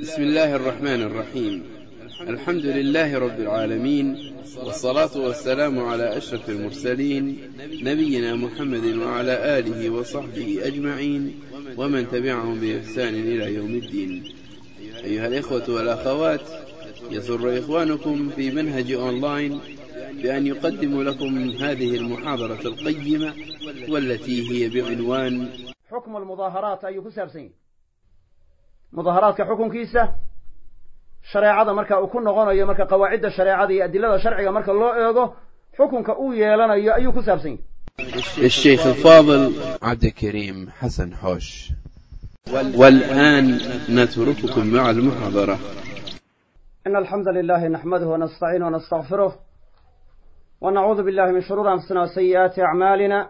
بسم الله الرحمن الرحيم الحمد لله رب العالمين والصلاة والسلام على أشرف المرسلين نبينا محمد وعلى آله وصحبه أجمعين ومن تبعهم بإحسان إلى يوم الدين أيها الإخوة والأخوات يسر إخوانكم في منهج أونلاين بأن يقدم لكم هذه المحاضرة القيمة والتي هي بعنوان حكم المظاهرات أي كسر yahy mudaaharaadka xukunkiisa shareecada marka uu ku noqonayo marka qawaacidda shareecada iyo adilada sharciga marka loo eego xukunka uu yeelanayo ayuu ku saabsan yahy الشيخ الفاضل عبد الكريم حسن حوش والآن نترككم مع المحاضرة إن الحمد لله نحمده ونستعينه ونستغفره ونعوذ بالله من شرور أنفسنا وسيئات أعمالنا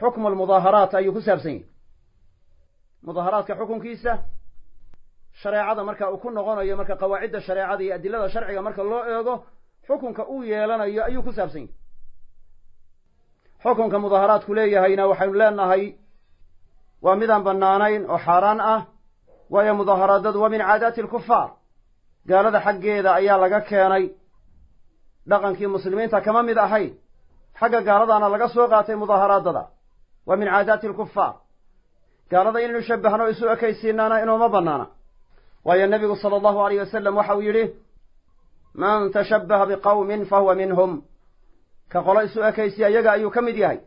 xukmu lmudaaharaat ayuu ku saabsan yahay. Mudaaharaadka xukunkiisa shareecada marka uu ku noqonayo marka qawaacidda shareecada iyo adilada sharciga marka loo eego xukunka uu yeelanayo ayuu ku saabsan yahay. Xukunka mudaaharaadku leeyahayna waxaynu leenahay waa midaan bannaanayn oo xaaraan ah waayo mudaaharaadadu waa min caadaati alkufaar gaalada xaggeeda ayaa laga keenay dhaqankii muslimiinta kama mid ahayn. Xagga gaaladaana laga soo qaatay mudaaharaadada waa min caadaati alkufaar gaalada inaynu shabbahno isu ekaysiinaana inooma bannaana waayo nebigu sala allahu alayh wasalam waxa uu yidhi man tashabbaha biqawmin fahuwa minhum ka qolo isu ekaysiya iyaga ayuu ka mid yahay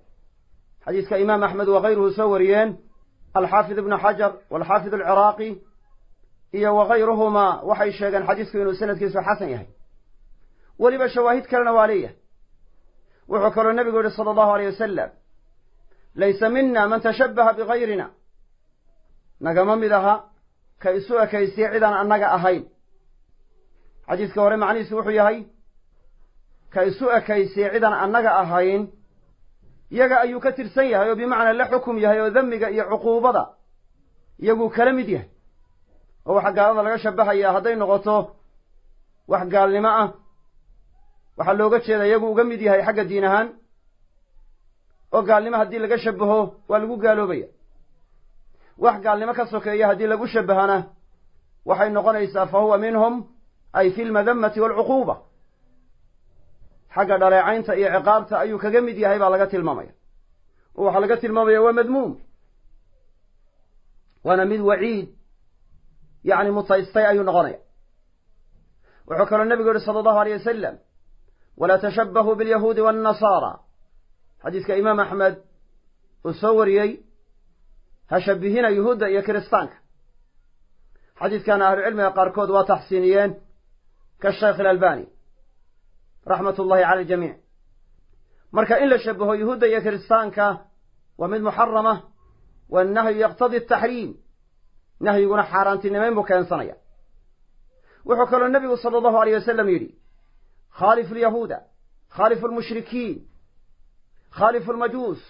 xadiiska imaam axmed wakayruhu soo wariyeen alxaafid ibnu xajar waalxaafid alciraaqi iyo wakayruhumaa waxay sheegeen xadiisku inuu sanadkiisu xasan yahay weliba shawaahid kalena waa leeyahay wuxuu kaloo nebigu yihi sala allahu aleyh wasalam laysa mina man tashabbaha bigayrina nagama mid aha ka isu ekaysiya cidaan annaga ahayn xadiiska hore macnihiisu wuxuu yahay ka isu ekaysiya cidaan annaga ahayn iyaga ayuu ka tirsan yahay oo bimacnaa la xukum yahay oo demiga iyo cuquubada iyaguu kala mid yahay oo waxa gaalada laga shabbahayaa hadday noqoto wax gaalnimo ah waxaa looga jeeda iyagu uga mid yahay xagga diin ahaan oo gaalnimo haddii laga shabaho waa lagu gaaloobaya. Wax gaalnimo ka sokeeya haddii lagu shabahana waxay noqonaysaa fa huwa minhum ay fi lmadamati waalcuquuba xagga dhaleecaynta iyo ciqaabta ayuu kaga mid yahay baa laga tilmaamaya. Oo waxaa laga tilmaamaya waa madmuum. Waana mid waciid yacni mutaystay ayuu noqonaya. Wuxuu kaloo nebigu yihi sala allahu aleyh wasalam walaa tashabbahuu bilyahuudi waannasaara xadiiska imaam axmed uu soo wariyey ha shabbihina yuhuudda iyo kiristaanka. xadiiskana ahlucilmiga qaarkood waa taxsiiniyeen kashaykh alalbani raxmat ullahi cala aljamiic. Marka in la shabaho yuhuudda iyo kiristaanka waa mid muxarama wannahyu yaqtadi ataxriim nahyiguna xaaraantinimayn buu keensanaya. Wuxuu kaloo nebigu sala allahu aleyh wasalam yidhi khaalifu alyahuuda khaalifu almushrikiin khaalifu almajuus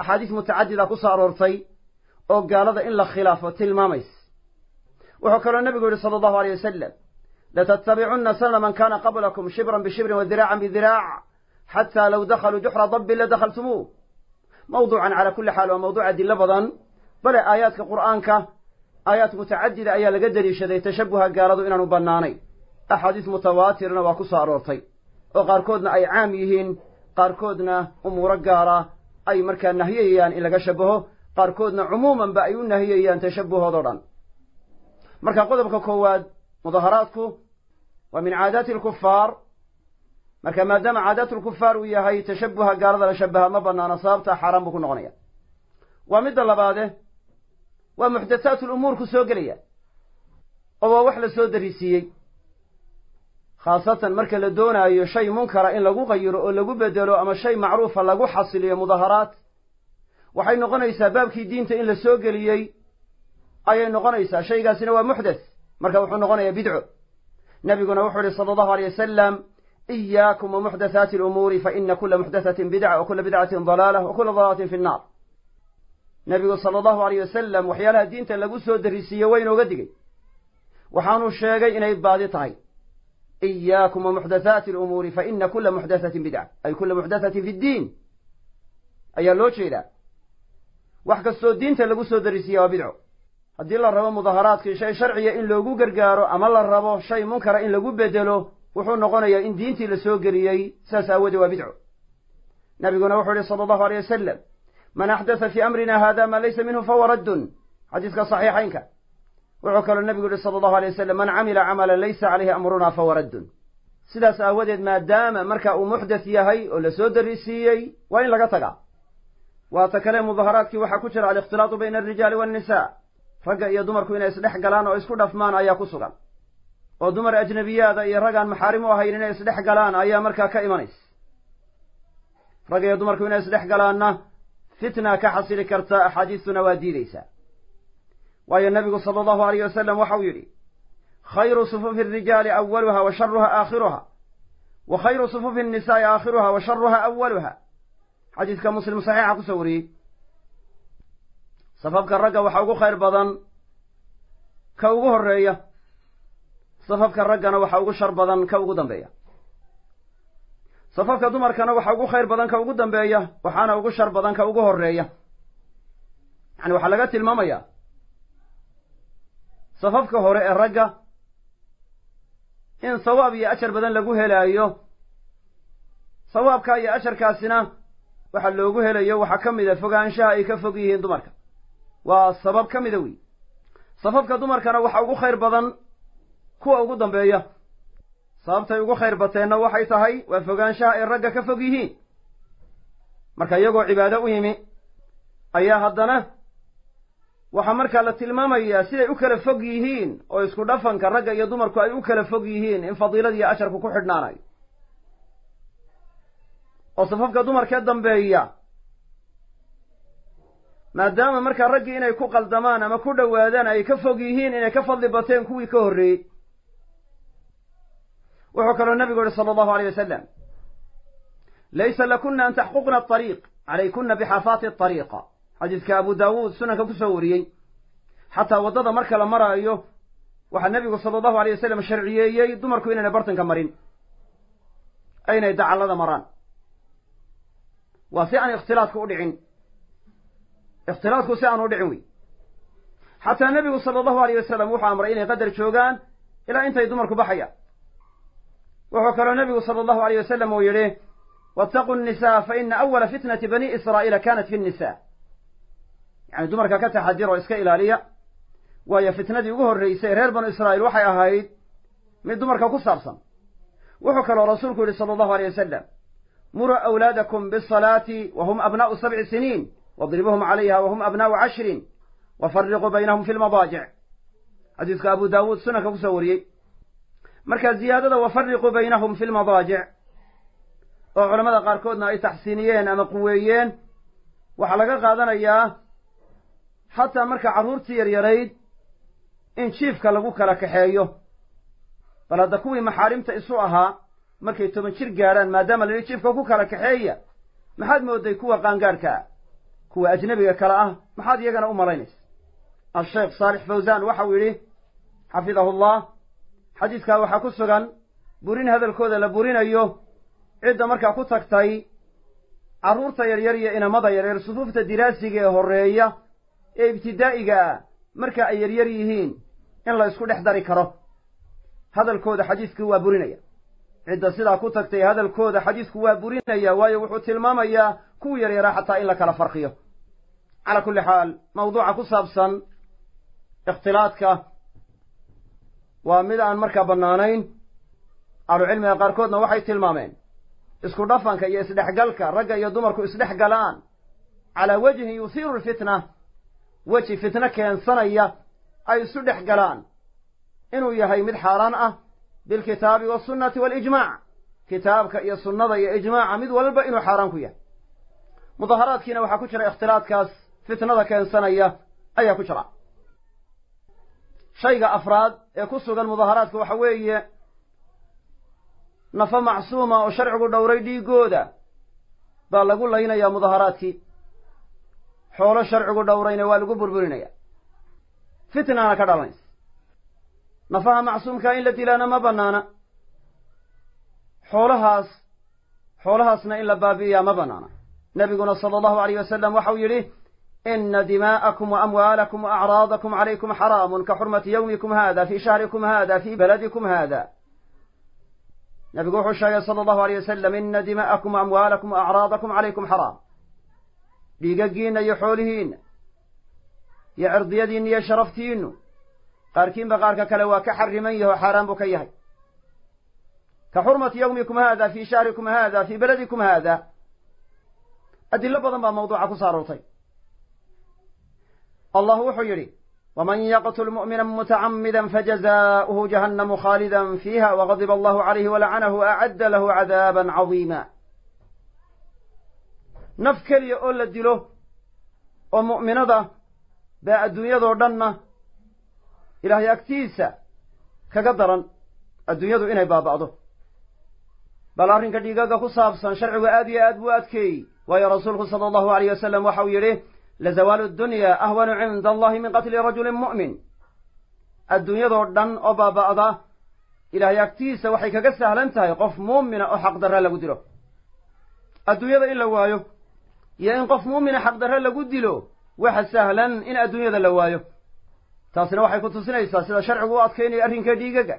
axaadiis mutacadida ku soo aroortay oo gaalada in la khilaafo tilmaamays wuxuu kaloo nebigu yihi sala allahu aleyh wasalam latattabicunna sanana man kana qablakum shibran bishibrin wa diraacan bidiraac xataa low dakhaluu juxra dabbin la dakhaltumuuh. Mawduucan calaa kulli xaal waa mawduuc adilo badan bale aayaadka qur'aanka aayaad mutacadida ayaa laga deliishaday tashabuha gaaladu inaanu bannaanayn. Axaadiis mutawaatirna waa ku soo aroortay oo qaarkoodna ay caam yihiin qaarkoodna umuuro gaara ay markaa nahiyayaan in laga shabaho qaarkoodna cumuumanba ay u nahiyayaan tashabuhoodoo dhan. Marka qodobka koowaad mudaaharaadku waa min caadaati alkufaar marka maadaama caadaatu lkufaar uu yahay tashabuha gaalada la shabaha ma banaano sababta xaaraan buu ku noqonaya. Waa midda labaade waa muxdathaatu lumuur ku soo gelaya oo waa wax la soo darisiiyey khaasatan marka la doonaayo shay munkara in lagu qayiro oo lagu bedelo ama shay macruufa lagu xasiliyo mudaaharaad waxay noqonaysaa baabkii diinta in la soo geliyey ayay noqonaysaa. Shaygaasina waa muxdath marka wuxuu noqonayaa bidco. Nabiguna wuxuu yihi sala allahu aleyh wasalam iyaakum wamuxdathaati alumuuri faina kula muxdathatin bidca wa kula bidcatin dalaalah wa kula dalaalatin fi nnaar. Nebigu sala allahu aleyh wasalam waxyaalaha diinta lagu soo darisiiye waa inooga digay waxaanuu sheegay inay baadi tahay iyaakum wamuxdathaati alumuuri faina kula muxdathatin bidca ay kula muxdathatin fi ddiin ayaa loo jeedaa wax kastoo diinta lagu soo darisiiya waa bidco haddii la rabo mudaharaadkii shay sharciya in loogu gargaaro ama la rabo shay munkara in lagu bedelo wuxuu noqonayaa in diintii la soo geliyey saas aawoodee waa bidco nabiguna wuxuu yihi sala allahu aleyh wasalam man axdatha fii amrina hada maa laysa minhu fahuwa raddun xadiiska saxiixaynka wuxuu kaloo nabigu yihi sala allahu alay wasalam man camila camalan laysa caleyhi amruna fahuwa raddun. Sidaas aawadeed maadaama marka uu muxdath yahay oo la soo darisiiyey waa in laga tagaa. Waata kale mudaharaadkii waxaa ku jira alikhtilaatu bayna alrijaali waannisa ragga iyo dumarku inay isdhex galaan oo isku dhafmaan ayaa ku sugan. Oo dumar ajnabiyaada iyo raggaan maxaarim u ahayn inay isdhex galaan ayaa markaa ka imanaysa ragga iyo dumarku inay isdhex galaanna fitna ka xasili karta axaadiistuna waa diideysaa waayo nabigu sala allahu aleyh wasalam waxau yidhi khayru sufufi alrijaali awaluha wa sharuha aakhiruha wa khayru sufufi annisaai aakhiruha wa sharuha awaluha xadiiska muslim saxiixa ku soo wariyey. Safafka ragga waxaa ugu khayr badan ka ugu horreeya safafka raggana waxaa ugu shar badan ka ugu dambeeya. Safafka dumarkana waxaa ugu khayr badan ka ugu dambeeya waxaana ugu shar badan ka ugu horreeya yani waxaa laga tilmaamayaa safafka hore ee ragga in sawaab iyo ajar badan lagu helaayo. Sawaabka iyo asharkaasina waxa loogu helayo waxaa ka mid a fogaanshaha ay ka fog yihiin dumarka. Waa sabab ka mida wey safafka dumarkana waxaa ugu khayr badan kuwa ugu dambeeya. Sababtay ugu khayr bateenna waxay tahay waa fogaanshaha ay ragga ka fog yihiin. Marka iyagoo cibaado u yimi ayaa haddana waxaa markaa la tilmaamayaa siday u kala fog yihiin oo isku dhafanka ragga iyo dumarku ay u kala fog yihiin in fadiiladiiyo asharku ku xidhnaanayo oo safafka dumarkee dambeeya. Maadaama markaa raggii inay ku qaldamaan ama ku dhowaadaan ay ka fog yihiin inay ka fadli bateen kuwii ka horreeyey wuxuu kaloo nabigu yihi sala allahu aleyh wasalam laysa lakuna an taxquqna aariiq calaykuna bixaafaati ariiqa xadiiska abu daawuud sunanka ku soo wariyey. Xataa waddada marka la maraayo waxaa nebigu sala allahu aleyh wasalam sharciyeeyey dumarku inaynay bartanka marin. Aynay dacallada maraan. Waa si aan ikhtilaadku u dhicin. Ikhtilaadku si aan u dhicin wey. Xataa nebigu sala allahu aleyh wasalam wuxuu amray inay qadar joogaan ilaa intay dumarku baxayaan wuxuu kaloo nebigu sala allahu aleyh wasalam uu yidhi waataquu nnisaa fa ina awala fitnati bani israa'iila kanat fi nnisaa yacni dumarka ka taxadir oo iska ilaaliya. Waayo fitnadii ugu horreysay reer banu israa'iil waxay ahayd mid dumarka ku saabsan. Wuxuu kaloo rasuulku yidhi sala allahu aleyh wasalam muruu awlaadakum bisalaati wa hum abnaa'u sabci siniin wadribuhum calayha wa hum abnaa'u cashrin wafariquu baynahum fi lmadaajic xadiiska abu daawuud sunanka ku soo wariyey. Marka ziyaadada wafariquu baynahum fi lmadaajic oo culamada qaarkoodna ay taxsiiniyeen ama quweeyeen waxaa laga qaadanayaa xataa marka carruurtii yaryarayd in jiifka lagu kala kaxeeyo. Bal hadda kuwii maxaarimta isu ahaa markay toban jir gaadhaan maadaama la yidhi jiifka ku kala kaxeeya maxaad mooday kuwa qaangaadhka ah kuwa ajnebiga kale ah maxaad iyagana u malaynaysa. Asheekh saalix fawsaan waxau yidhi xafidahu llah xadiiskaa waxaa ku sugan burin hadalkooda la burinayo cidda markaa ku tagtay carruurta yaryar iyo inamada yaryar sufuufta diraasiga ee horreeya ee ibtidaa'iga ah marka ay yaryar yihiin in la isku dhex dari karo. Hadalkooda xadiiskii waa burinaya. Cidda sidaa ku tagtay hadalkooda xadiisku waa burinaya waayo wuxuu tilmaamayaa kuwii yaryaraa xataa in la kala farqiyo. Calaa kulli xaal mawduuca ku saabsan ikhtilaadka. Waa mid aan markaa bannaanayn ahlucilmiga qaarkoodna waxay tilmaameen isku dhafanka iyo isdhexgalka ragga iyo dumarku isdhex galaan calaa wajhin yuhiiru lfitna weji fitno keensanaya ay isu dhex galaan. Inuu yahay mid xaaraan ah bilkitaabi wasunnati waalijmaac kitaabka iyo sunnada iyo ijmaaca mid walba inuu xaaraan ku yahay. Mudaharaadkiina waxaa ku jira ikhtilaadkaas fitnada keensanaya ayaa ku jira. Shayga afraad ee ku sugan mudaharaadka waxa weeye nafo macsuuma oo sharcigu dhowray dhiiggooda baa lagu laynayaa mudaharaadkii xoolo sharcigu dhowrayna waa lagu burburinaya. Fitnana ka dhalanaysa. Nafaha macsuumkaa in la dilaana ma bannaana. Xoolahaas xoolahaasna in la baabi'iyaa ma bannaana. Nebiguna sala allahu alayh wasalam waxau yidhi ina dimaa'akum wa amwaalakum wa acraadakum calaykum xaraamun ka xurmati yowmikum hada fii shahrikum hada fii baladikum hada nabigu wuxuu sheegay sala allahu alayh wasalam ina dimaa'akum wa amwaalakum wa acraadakum calaykum xaraam dhiigaggiinna iyo xoolihiinna iyo cirdiyadiinna iyo sharaftiinnu qaarkiinba qaarka kale waa ka xariman yaho xaaraan buu ka yahay. Ka xurmati yowmikum haada fii shahrikum haada fii beladikum haada adilo badan baa mawduuca ku so aroortay. Allah wuxuu yidhi wman yaqtul mu'mina mutacamida fajazaa'uhu jahannamu khaalidan fiiha wagadiba allahu calayhi walacanahu acadda lahu cadaaba cadiima naf keliya oo la dilo oo mu'minada baa adduunyadoo dhanna ilaahay agtiisa kaga daran adduunyadu inay baaba'do. Bal arrinka dhiigagga ku saabsan sharcigu aad iyo aad buu adkeeyey. Waayo rasuulku sala allahu alayh wasalam waxau yidhi lazawaalu dunya ahwanu cinda allahi min qatli rajulin mu'min. Adduunyadoo dhan oo baaba'da ilaahay agtiisa waxay kaga sahlan tahay qof muumina oo xaqdarra lagu dilo. Adduunyada in la waayo iyo in qof muumina xaqdarre lagu dilo waxa sahlan in adduunyada la waayo. Taasina waxay ku tusinaysaa sida sharcigu u adkaynaya arrinka dhiigaga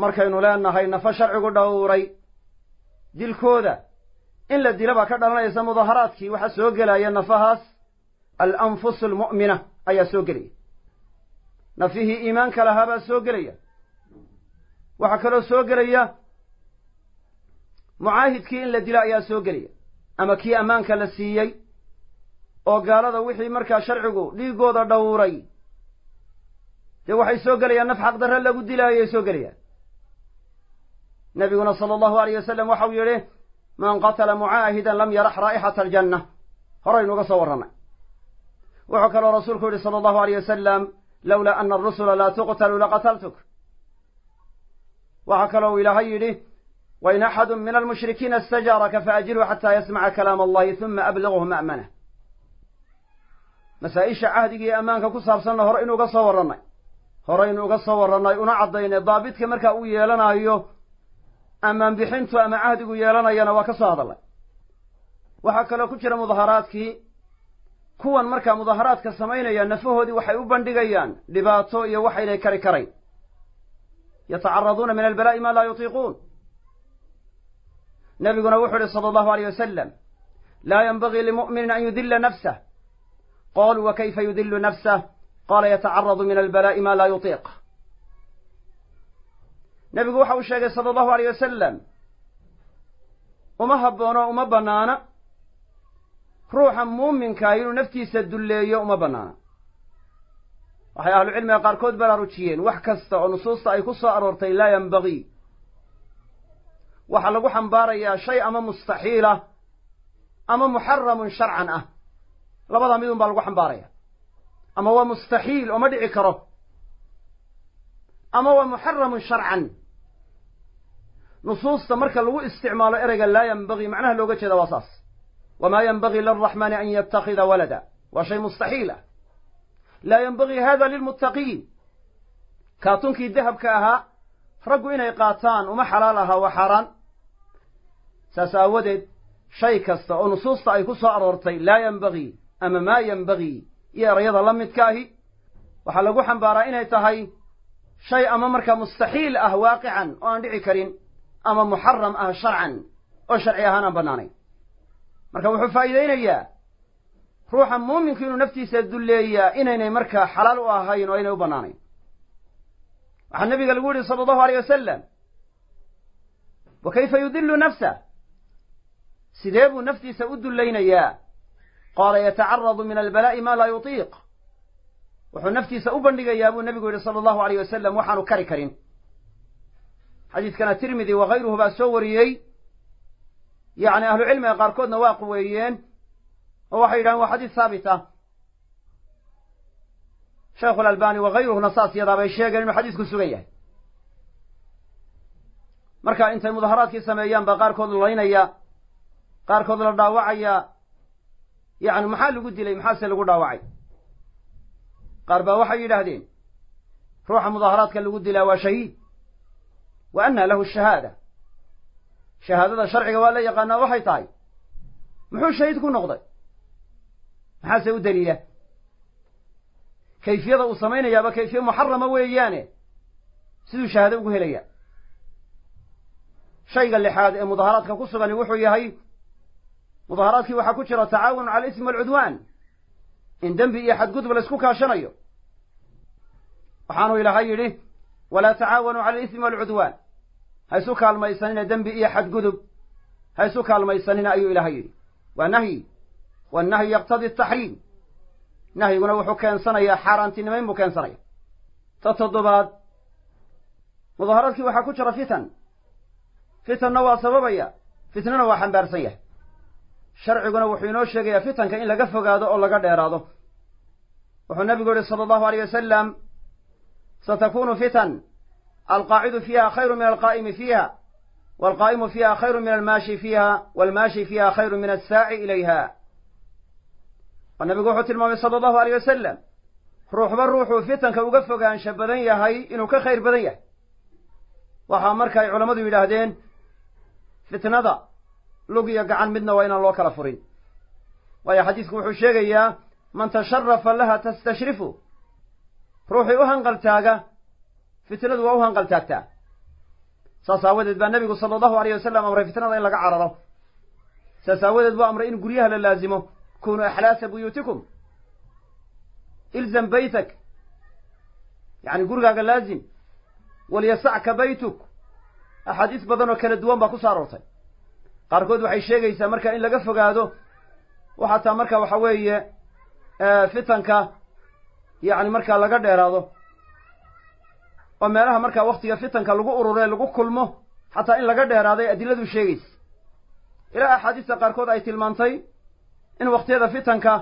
markaynu leenahay nafo sharcigu dhowray. Dilkooda in la dila baa ka dhalanaysa mudaharaadkii waxaa soo gelaya nafahaas. Alanfusu almu'mina ayaa soo gelaya. Nafihii iimaanka lahaa baa soo gelaya. Waxaa kaloo soo gelaya mucaahidkii in la dila ayaa soo gelaya ama kii ammaanka la siiyey oo gaalada wixii markaa sharcigu dhiiggooda dhowray. Dee waxay soo gelayaan naf xaqdarre lagu dilaayay soo gelayaan. Nabiguna sala allahu alayh wasalam waxau yidhi man qatala mucaahidan lam yarax raa'ixata aljanna horaynuga soo warrannay wuxuu kaloo rasuulku yihi sala allahu alayh wasalam lowlaa ana arusula laa tuqtalu laqataltuk. Waxaa kaloo ilaahay yidhi wain axadu min almushrikiina istajaaraka faajirhu xataa yasmaca kalaam allahi huma abliغhu ma'manah masaa-isha cahdiga iyo ammaanka ku saabsanna hore inuuga soo warrannay horaynu uga soo warrannay una caddaynay daabidka markaa uu yeelanayo ammaan bixintu ama cahdigu yeelanayana waa ka soo hadallay waxaa kaloo ku jira mudaharaadkii kuwan markaa mudaharaadka samaynaya nafahoodii waxay u bandhigayaan dhibaato iyo waxaynay kari karayn yatacaraduuna min albalaa'i maa laa yutiiquun nabiguna wuxuu ihi sala allahu alayh wasalam laa yanbagii limu'minin an yudila nafsah. Qaluu wa kayfa yudilu nafsah? Qaala yatacaradu min albalaa'i maa laa yutiiq. Nebigu waxa uu sheegay sala allahu alayh wasalam uma habboono uma bannaana. Ruuxa muuminkaa inuu naftiisa dulleeyo uma bannaana. Waxay ahlucilmiga qaarkood baraarujiyeen wax kasta oo nusuusta ay ku soo aroortay laa yanbagii waxaa lagu xambaarayaa shay ama mustaxiilah ama muxaramun sharcan ah. Labadaa midun baa lagu xambaaraya. Ama waa mustaxiil oo ma dhici karo. Ama waa muxaramun sharcan. Nusuusta marka lagu isticmaalo ereyga laa yanbagii macnaha looga jeeda waa saas. Wamaa yanbagii lilraxmaani an yattakhida walada. Waa shay mustaxiil ah. Laa yanbagii hada lilmuttaqiin. Kaatunkii dahabka ahaa raggu inay qaataan uma xalaal ahaa waa xaaraan saas aawadeed shay kasta oo nusuusta ay ku soo aroortay laa yanbagii ama maa yanbagii iyo erayada la midka ahi waxaa lagu xambaaraa inay tahay shay ama markaa mustaxiil ah waaqican oo aan dhici karin ama muxaram ah sharcan oo sharci ahaan aan bannaanayn. Marka wuxuu faa'iideynayaa ruuxa muuminku inuu naftiisa dulleeyaa inaynay markaa xalaal u ahayn oo aynay u bannaanayn waxaa nabiga lagu yihi sala allahu aleyh wasalam wa kayfa yudilu nafsa? Sidee buu naftiisa u dullaynayaa? Qaala yatacaradu min albalaa'i maa laa yutiiq. Wuxuu naftiisa u bandhigayaa buu nebigu yihi sala allahu aleyh wasalam waxaanu kari karin. Xadiiskana tirmidi wakayruhu baa soo wariyey. Yacni ahlucilmiga qaarkoodna waa quweeyeen oo waxay yidhahdeen waa xadiis haabit ah sheekhulalbani wakayruhuna saas yadaa bay sheegeen inuu xadiisku sugan yahay. Marka intay mudaharaadkii sameeyaan baa qaarkood laynaya qaarkood la dhaawacaya. Yacni maxaa lagu dilay maxaase lagu dhaawacay? Qaar baa waxay yidhaahdeen ruuxa mudaharaadka lagu dilaa waa shahiid. Wa anna lahu shahaada. Shahaadada sharciga waa la yaqaanaa waxay tahay muxuu shahiid ku noqday? Maxaase u daliila kayfiyada uu samaynayaaba kayfiye muxarama weeyaane siduu shahaado ugu helaya. Shayga lixaad ee mudaharaadka ku sugani wuxuu yahay mudaharaadkii waxaa ku jira tacaawun cala alismi walcudwaan in dembi iyo xadgudub la isku kaashanayo. Waxaanuu ilaahay yidhi walaa tacaawanuu cala alismi walcudwaan ha isu kaalmaysanina dembi iyo xadgudub. Ha isu kaalmaysanina ayuu ilaahay yidhi. Waa nahyi. Wannahyu yaqtadi ataxriim nahyiguna wuxuu keensanayaa xaaraantinimayn buu keensanaya. Ta toddobaad mudaharaadkii waxaa ku jira fitan. Fitanna waa sababaya fitnana waa xambaarsan yahay. Sharciguna wuxuu inoo sheegayaa fitanka in laga fogaado oo laga dheeraado. Wuxuu nabigu yihi sala allahu aleyh wasalam satakunu fitan alqaacidu fiiha khayru min alqaa'imi fiiha waalqaa'imu fiiha khayru min almaashi fiiha waalmaashi fiiha khayru min assaaci ilayha oo nabigu wuxuu tilmaamay sala allahu aleyh wasalam ruuxba ruuxuu fitanka uga fogaansha badan yahay inuu ka khayr badan yahay. Waxaa marka ay culammadu yidhaahdeen fitnada lug iyo gacan midna waa inaan loo kala furin. Waayo xadiisku wuxuu sheegayaa man tasharafa laha tastashrifu. Ruuxii u hanqaltaaga fitnadu waa u hanqaltaagtaa. Saas aawadeed baa nebigu sala allahu aleyh wasalam amray fitnada in laga cararo. Saas aawadeed buu amray in guryaha la laazimo ilzam baytak yacni gurigaaga laazim walyasacka baytuk axaadiis badan oo kala duwan baa ku soo aroortay qaarkood waxay sheegaysaa marka in laga fogaado oo xataa marka waxa weeye fitanka yacni markaa laga dheeraado oo meelaha markaa waktiga fitanka lagu ururee lagu kulmo xataa in laga dheeraaday adiladu sheegaysa ilaa axaadiista qaarkood ay tilmaantay in wakhtiyada fitanka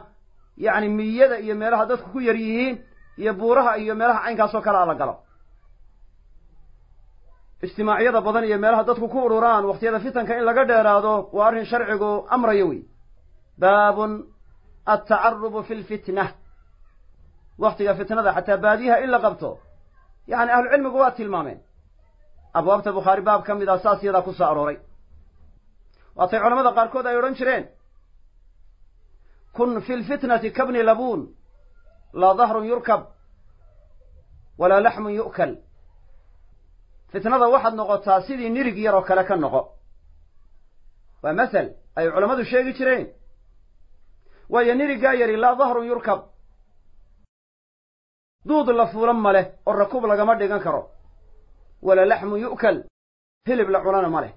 yacni miyada iyo meelaha dadku ku yar yihiin iyo buuraha iyo meelaha caynkaas oo kale a la galo. Ijtimaacyada badan iyo meelaha dadku ku ururaan wakhtiyada fitanka in laga dheeraado waa arrin sharcigu amrayo wey baabun altacarubu fi lfitna waktiga fitnada xataa baadiyaha in la qabto yacni ahlucilmigu waa tilmaameen. Abwaabta bukhaari baab ka mid ah saas yadaa ku soo arooray. Waatay culamada qaarkood ay odhan jireen kun fi lfitnati kabni labuun laa dahrun yurkab walaa laxmun yu'kal. Fitnada waxaad noqotaa sidii nirig yar oo kale ka noqo. Waa masel ay culammadu sheegi jireen. Waayo niriggaa yari laa dahrun yurkab. Duud la fuulan ma leh oo rakuub lagama dhigan karo. Walaa laxmun yu'kal. Hilib la cunana ma leh.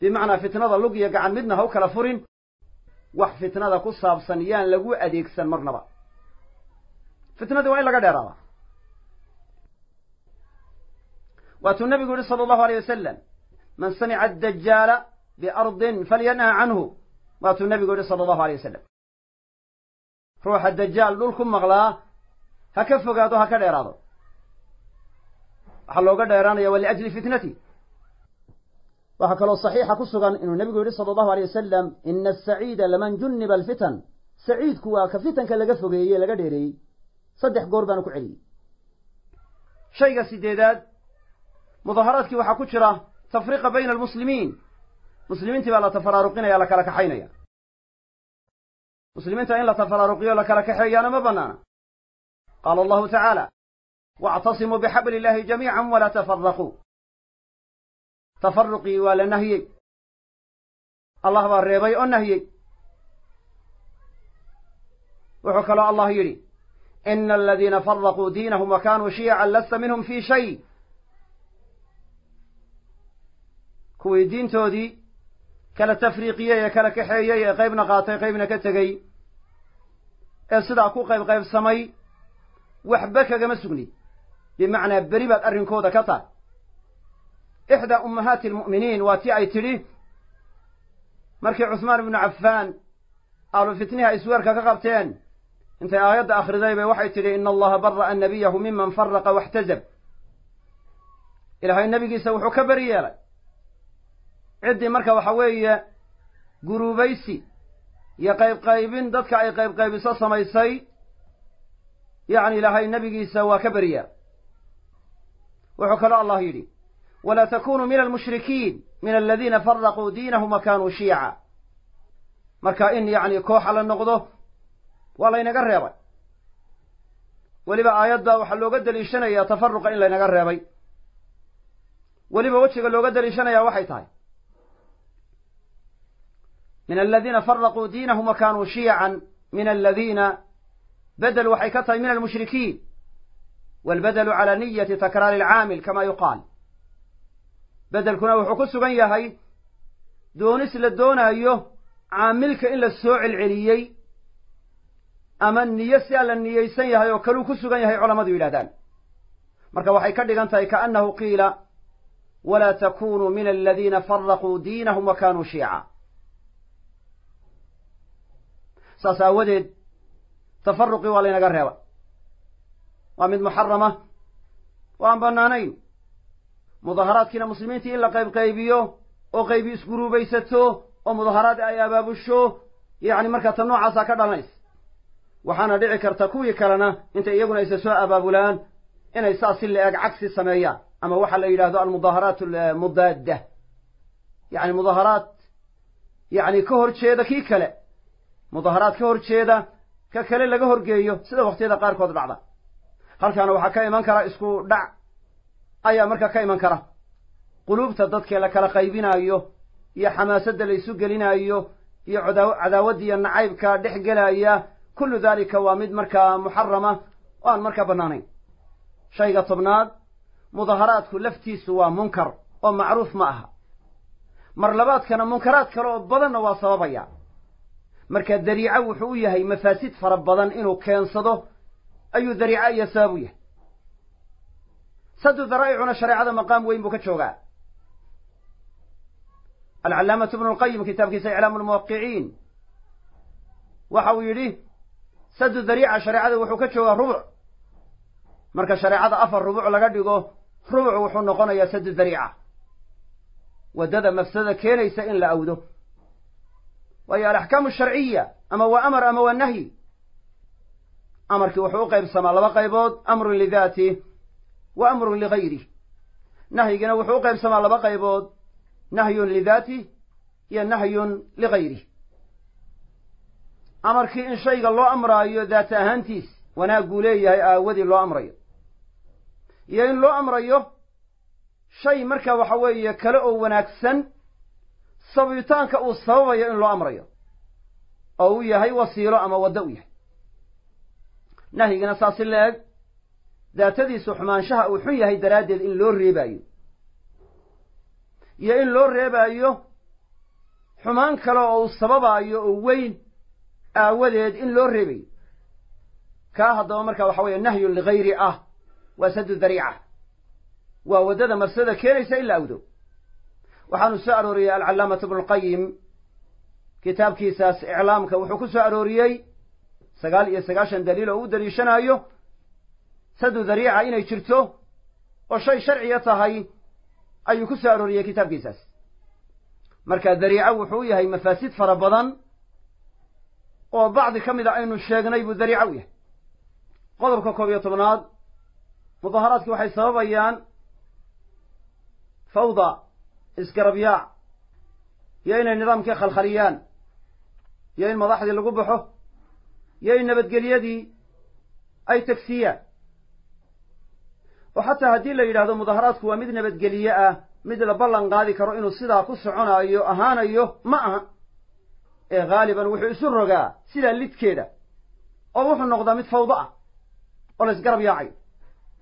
Bimacnaa fitnada lug iyo gacan midna ha kala furin wax fitnada ku saabsan yaan lagu adeegsan marnaba. Fitnadii waa in laga dheeraada waatuu nabigu yihi sala allahu aleyh wasalam man samica addajaala biardin falyanha canhu. Waatuu nabigu yihi sala allahu aleyh wasalam ruuxa dajaal dhul ku maqlaa ha ka fogaado ha ka dheeraado. Waxaa looga dheeraanaya wa liajli fitnati waxaa kaloo saxiixa ku sugan inuu nebigu yidhi sala allahu aleyh wasalam ina asaciida laman junniba alfitan. Saciidku waa ka fitanka laga fogeeyey laga dheereeyey. Saddex goor baanu ku celiyey. Shayga sideedaad mudaharaadkii waxaa ku jira tafriqa bayna almuslimiin. Muslimiintii baa la tafaraaruqinaya la kala kaxaynaya muslimiinta in la tafaraaruqiyo la kala kaxeeyaana ma bannaana. Qaala allahu tacaala wactasimuu bixabli illahi jamiican walaa tafaraquu tafaruqii waa la nahiyey allah baa reebay oo nahiyey wuxuu kaloo allah yidhi ina aladiina faraquu diinahum wa kanuu shiyacan lasta minhum fi shay. Kuwii diintoodii kala tafriiqiyey ee kala kaxeeyey ee qaybna qaatay qaybna ka tegey ee sidaa ku qayb qaybsamay waxba kagama sugni. Bimacnaa beri baad arrinkooda ka tahay ixdaa ummahaati almu'miniin waa tii ay tidhi markii cusmaan ibnu cafaan ahlu fitnihi ay isweerka ka qabteen intay aayadda akhriday bay waxay tidhi ina allaha bara'a nabiyahu miman faraqa waxtazab ilaahay nebigiisa wuxuu ka beri yeelay ciddii marka waxa weeye guruubaysi iyo qaybqaybin dadka ay qaybqaybiso samaysay yacni ilaahay nebigiisa waa ka beri yeelay wuxuu kaloo allah yidhi walaa takunuu min almushrikiin min aladiina faraquu diinahum wa kaanuu shiica marka in yacni kooxa la noqdo waa laynaga reebay weliba aayadda waxaa looga deliishanayaa tafaruqa in laynaga reebay weliba wejiga looga deliishanayaa waxay tahay min aladiina faraquu diinahum wa kaanuu shiican min aladiina bedel waxay ka tahay min almushrikiin walbedelu cala niyati takraari alcaamil kama yuqaal bedelkuna wuxuu ku sugan yahay doonis la doonaayo caamilka in la soo celceliyey ama niyo si alla niyeysan yahay oo kaluu ku sugan yahay culammadu yidhahdaan marka waxay ka dhigan tahay kaannahu qiila walaa takunuu min aladiina faraquu diinahum wa kaanuu shiica. Saas aawadeed tafaruqii waa laynaga reeba. Waa mid muxarama oo aan bannaanayn mudaharaadkiina muslimiintii in la qaybqaybiyo oo qaybi isguruubaysato oo mudaharaad ay abaabusho yacni markaa ta noocaasaa ka dhalanaysa. Waxaana dhici karta kuwii kalena intay iyaguna isa soo abaabulaan inay saas si la-eg cagsi sameeyaan ama waxaa la yidhahdo almudaaharaat almudaadda yacni mudaharaad yacni ka hor jeeda kii kale mudaharaad ka hor jeeda ka kale laga horgeeyo sida waqtiyada qaarkood dhacda. Halkaana waxaa ka iman kara isku dhac ayaa markaa ka iman kara. Quluubta dadka la kala qaybinaayo iyo xamaasadda la isu gelinaayo iyo cadaawadda iyo nacaybka dhex gelaya kullu daalika waa mid markaa muxarama oo aan markaa bannaanayn. Shayga tobnaad mudaharaadku laftiisu waa munkar oo macruuf ma aha. Mar labaadkana munkaraad kale oo badanna waa sababaya marka dariico wuxuu u yahay mafaasid fara badan inuu keensado ayuu dariico iyo sabab u yahay sadu daraa'icuna shareecada maqaam weyn buu ka joogaa. Alcallaamatu ibnu lqayim kitaabkiisa iclaamu lmuwaqiciin waxa uu yidhi sadu dariica shareecada wuxuu ka joogaa rubuc. Marka shareecada afar rubuc laga dhigo rubuc wuxuu noqonayaa sadu dariica. Waddada mafsada keenaysa in la awdo. Waayo alaxkaamu sharciya ama waa amar ama waa nahyi? Amarkii wuxuu u qaybsamaa laba qaybood amrun lidaatih wa amrun ligayrih nahyigina wuxuu u qaybsamaa laba qaybood. Nahyun lidaatih iyo nahyun ligayrih amarkii in shayga loo amraayo daata ahaantiis wanaagguu leeyahay aawadii loo amrayo. Iyo in loo amrayo shay marka waxa weeye kale oo wanaagsan sabitaanka uu sababayo in loo amrayo. Oo u yahay wasiilo ama waddo u yahay. Nahyigana saasi la eg daatadiisu xumaanshaha uu xun yahay daraaddeed in loo reebaayo. Iyo in loo reebaayo xumaan kale oo uu sababaayo oo weyn aawadeed in loo reebayo. Kaa haddaba marka waxa weeye nahyun ligayri ah waa sadu dariica. Waa waddada mafsada keenaysa in la awdo. Waxaanu soo arooriyey alcallaamatu ibnulqayim kitaabkiisaas iclaamka wuxuu ku soo arooriyey sagaal iyo sagaashan daliil oo u daliishanaayo sadu dariica inay jirto oo shay sharciya tahay ayuu ku soo arooriyey kitaabkiisaas. Marka dariico wuxuu yahay mafaasid fara badan oo bacdi ka mid a aynu sheegnay buu dariico u yahay. Qodobka koob iyo tobnaad mudaharaadki waxay sababayaan fawda isgarabyaac iyo inay nidaamkii khalkhaliyaan iyo in madaxdii lagu baxo iyo in nabadgelyadii ay tagsiyaan oo xataa haddii la yidhahdo mudaharaadku waa mid nabadgelye ah mid la ballan qaadi karo inuu sidaa ku soconaayo ahaanayo ma aha. Ee haaliban wuxuu isu rogaa sidaa lidkeeda oo wuxuu noqdaa mid fawdo ah oo la isgarab yaacayo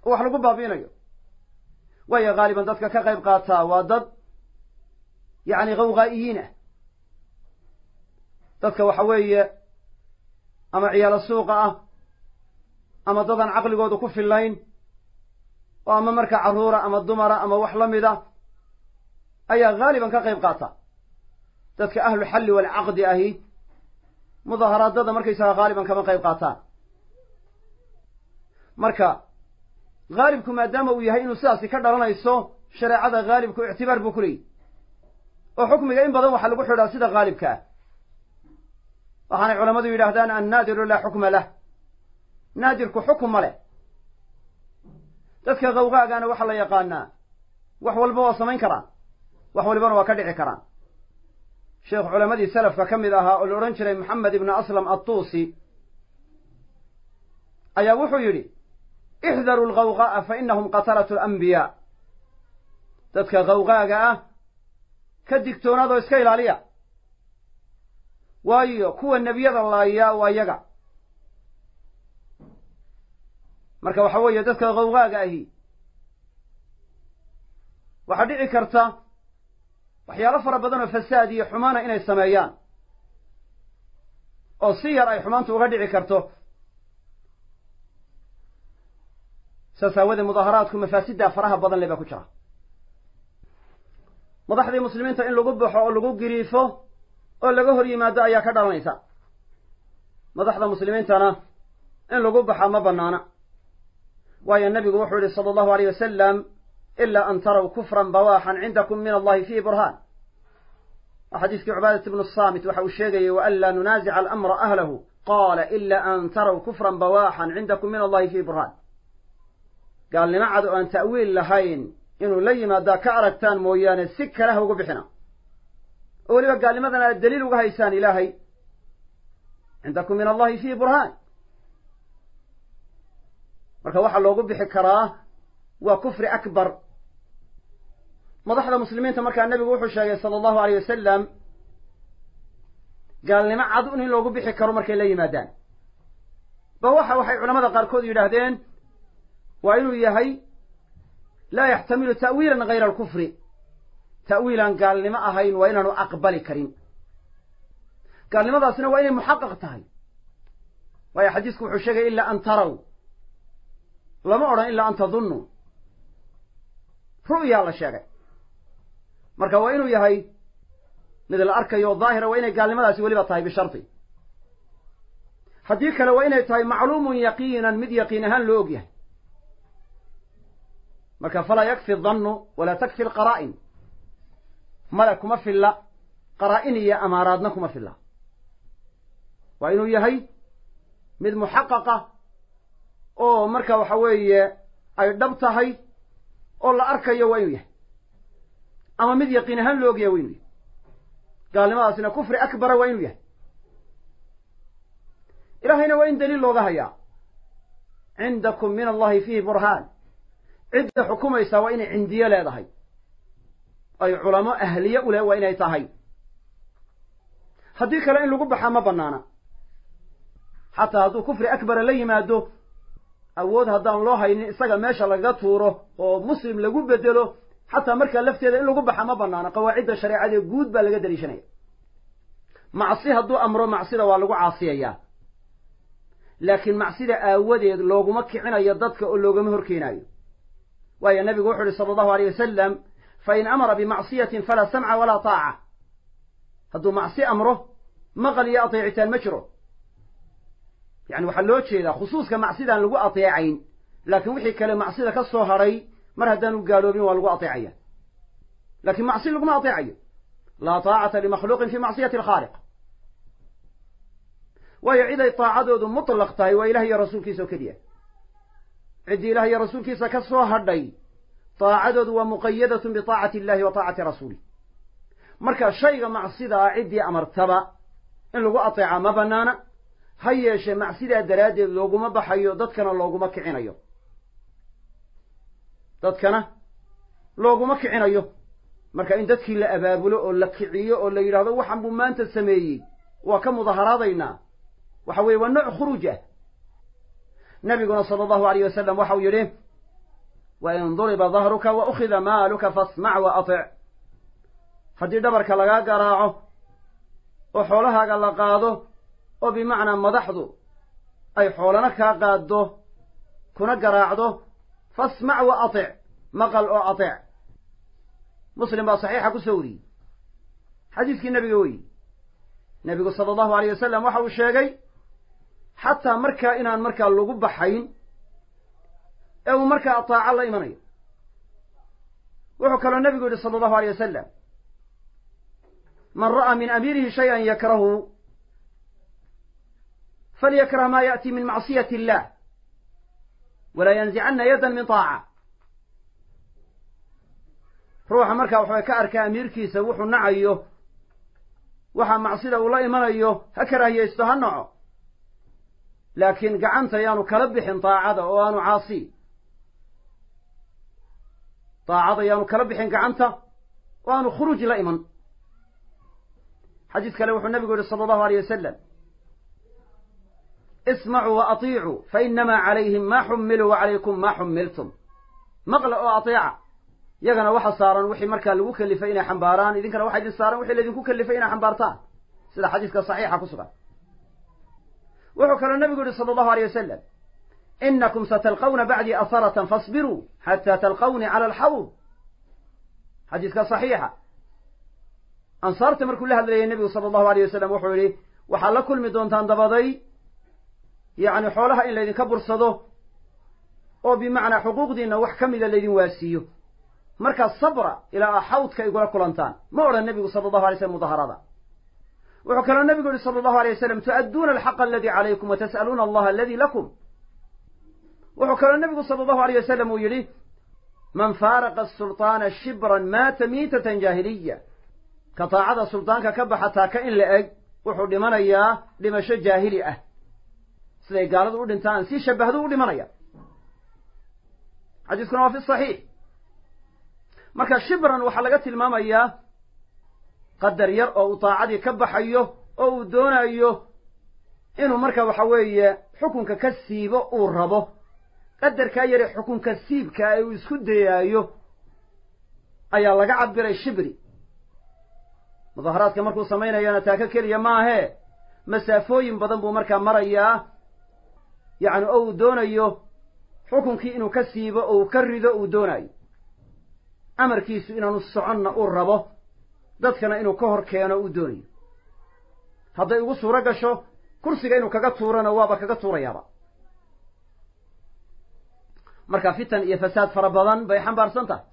oo wax lagu baabi'inayo waayo haaliban dadka ka qayb qaataa waa dad yacni khawqaa'iyiin ah. Dadka waxa weeye ama ciyaalo suuqa ah ama dadaan caqligoodu ku fillayn oo ama marka carruura ama dumara ama wax la mida ayaa haaliban ka qayb qaata. Dadka ahlu xalli waalcaqdi ahi mudaaharaadada markaysaga haaliban kama qayb qaataan. Marka haalibku maadaama uu yahay inuu sidaasi ka dhalanayso shareecada haalibku ictibaar buu ku leeyihi oo xukmiga in badan waxaa lagu xidhaa sida haalibka ah waxaanay culammadu yidhaahdaan annaadiru laa xukma lah. Naadirku xukum ma leh dadka qawqaagaana waxaa la yaqaanaa wax walba waa samayn karaan wax walbana waa ka dhici karaan. Sheekh culamadii salafka ka mid ahaa oo la odhan jiray maxamed ibnu aslam attuusi ayaa wuxuu yidhi ixdaruu alqawqaa'a fa inahum qatalatu alambiyaa dadka qawqaaga ah ka digtoonaadoo iska ilaaliya. Waayo kuwa nebiyada laayaa waa yaga marka waxa weeye dadka qawqaaga ahi waxaa dhici karta waxyaalo fara badan oo fasaad iyo xumaana inay sameeyaan. Oo si yar ay xumaantu uga dhici karto. Saas aawadee mudaaharaadku mafaasiddaa faraha badan le baa ku jira. Madaxdii muslimiinta in lagu baxo oo lagu giriifo oo laga hor yimaado ayaa ka dhalanaysa. Madaxda muslimiintana in lagu baxa ma bannaana waayo nebigu wuxuu yihi sala allahu aleyh wasalam ilaa an taraw kufran bawaaxan cindakum min allahi fiihi burhaan xadiiskii cubaadat ibnu saamit waxa uu sheegayay wa an laa nunaasica alamra ahlahu. Qaala ila an taraw kufran bawaaxan cindakum min allahi fiihi burhaan gaalnimo cad oo aan ta'wiil lahayn inuu la yimaadaa ka aragtaan mooyaane si kale ha ugu bixina oo weliba gaalnimadan aad daliil uga haysaan ilaahay cindakum min allahi fiihi burhaan marka waxaa loogu bixi karaa waa kufri akbar. Madaxda muslimiinta markaa nebigu wuxuu sheegay sala allahu aleyh wasalam gaalnimo cad un in loogu bixi karo markay la yimaadaan. Ba waxa waxay culamada qaarkood yidhaahdeen waa inuu yahay laa yaxtamilu ta'wiilan hayra alkufri. Ta'wiilaan gaalnimo ahayn waa inaanu aqbali karin. Gaalnimadaasina waa inay muxaqaq tahay. Waayo xadiisku wuxuu sheegay ilaa an taraw lama odhan ilaa an tadunnu. Ru'yaa la sheegay. Marka waa inuu yahay mid la arkayo daahira waa inay gaalnimadaasi weliba tahay bishardi haddii kale waa inay tahay macluumun yaqiinan mid yaqiin ahaan loo og yahay marka falaa yakfi dannu walaa takfi alqaraa'in male kuma filla qaraa'in iyo amaaraadna kuma filla. Waa inuu yahay mid muxaqaqa oo marka waxa weeye ay dhab tahay oo la arkayo waa inuu yahay. Ama mid yaqiin ahaan loo ogyahay waa inuu yahay. Gaalnimadaasina kufri akbara waa inuu yahay. Ilaahayna waa in daliil looga hayaa. Cindakum min allahi fiihi burhaan. Cidda xukumaysaa waa inay cindiye leedahay. Ay culamo ahliye u leh waa inay tahay. Haddii kale in lagu baxaa ma bannaana. Xataa hadduu kufri akbara la yimaado awood haddaan loo haynin isaga meesha lagaga tuuro oo muslim lagu bedelo xataa markaa lafteeda in lagu baxa ma bannaana qawaacidda shareecadee guud baa laga daliishanaya. Macsi hadduu amro macsida waa lagu caasiyayaa laakiin macsida aawadeed looguma kicinayo dadka oo loogama horkeenaayo waayo nabigu wuxu uhi sala allahu aleyh wasalam fain amara bimacsiyatin falaa samca walaa taaca. Hadduu macsi amro maqal iyo ateecitaan ma jiro yani waxaa loo jeedaa khusuuska macsidaan lagu ateecayn. Laakiin wixii kale macsida ka soo hadhay mar haddaanu gaaloobin waa lagu ateecaya lakiin macsi laguma ateecayo. Laa taacata limakhluuqin fi macsiyati alkhaaliq. Waayo ciday taacadoodu mutlaq tahay waa ilah iyo rasuulkiisa oo keliya. Ciddii ilah iyo rasuulkiisa ka soo hadhay taacadoodu waa muqayadatun bitaacati illahi wa taacati rasuulih marka shayga macsida ah ciddii amartaba in lagu ateeca ma bannaana ha yeeshee macsidaa daraaddeed looguma baxayo dadkana looguma kicinayo. Dadkana looguma kicinayo. Marka in dadkii la abaabulo oo la kiciyo oo la yidhahdo waxaan buu maanta sameeyey. Waa ka mudaharaadaynaa waxa weeye waa nooc khuruuj ah. Nabiguna sala allahu aleyh wasalam waxa uu yidhi wa in duriba dahruka wa ukhida maaluka fasmac wa atic haddii dhabarka lagaa garaaco oo xoolahaaga la qaado oo bimacnaa madaxdu ay xoolana kaa qaaddo kuna garaacdo fasmac wa atic maqal oo atic muslim baa saxiixa ku soo wariyey. Xadiiskii nebiga weyi nebigu sala allahu aleyh wasalam waxa uu sheegay xataa markaa inaan markaa lagu baxayn ee uu markaa ataaco la imanayo. Wuxuu kaloo nebigu yidhi sala allahu alay wasalam man ra'aa min amiirihi shay-an yakrahu falyakrah ma yaأti min macsiyati illah walaa yanzicana yadan min taaca ruuxa markaa waxbay ka arkaa amiirkiisa wuxuu nacayo waxa macsida uu la imanayo ha karaahiyaysto ha naco laakiin gacanta yaanu kala bixin daacada oo aanu caasi daacada yaanu kala bixin gacanta oo aanu khuruuj la iman xadiis kale wuxuu nabigu yihi sala allahu aleyh wasalam ismacuu wa atiicuu fa inamaa calayhim maa xumiluu wa calaykum maa xumiltum maqla oo ateeca yagana waxa saaran wixii markaa lagu kelifay inay xambaaraan idinkana waxa idin saaran wixii laydinku kelifay inay xambaartaan sida xadiiska saxiixa ku sugan wuxuu kaloo nabigu yihi sala allahu aleyh wasalam inakum satalqawna bacdii asaratan fasbiruu xataa talqawnii cala alxawd xadiiska saxiixa ansaarta markuu la hadlayay nebigu sala allahu aleyh wasalam wuxuu yihi waxaad la doontaan dabaday yacni xoolaha in laydinka bursado oo bimacnaa xuquuqdiinna wax ka mida laydin waasiiyo markaa sabra ilaa a xawdka igula kulantaan ma odhan nebigu sala allahu alay slam mudaharada. Wuxuu kaloo nebigu yihi sala allahu alay wasalam tu'adduuna alxaqa aladii calaykum wa tas'aluuna allaha aladii lakum. Wuxuu kaloo nebigu sala allahu aleyh wasalam uu yidhi man faaraqa asulطaana shibran maata miitatan jaahiliya ka taacada suldaanka ka baxa taaka in la eg wuxuu dhimanayaa dhimasho jaahili ah siday gaaladu u dhintaan si shabahdu u dhimanaya. Xadiiskuna waa fi saxiix. Marka shibran waxaa laga tilmaamayaa qadar yar oo uu taacadii ka baxayo oo uu doonayo inuu marka waxa weeye xukunka ka siibo uu rabo. Qadarkaa yare xukunka siibkaa ee uu isku dayaayo ayaa laga cabiray shibri. Mudaharaadka markuu samaynayana taaka keliya maahee masaafooyin badan buu markaa marayaa yacni oo uu doonayo xukunkii inuu ka siibo oo uu ka rido uu doonayo amarkiisu inaanu soconna uu rabo dadkana inuu ka hor keeno uu doonayo. Hadday ugu suuro gasho kursiga inuu kaga tuurana waaba kaga tuurayaaba. Marka fitan iyo fasaad fara badan bay xambaarsan tahay.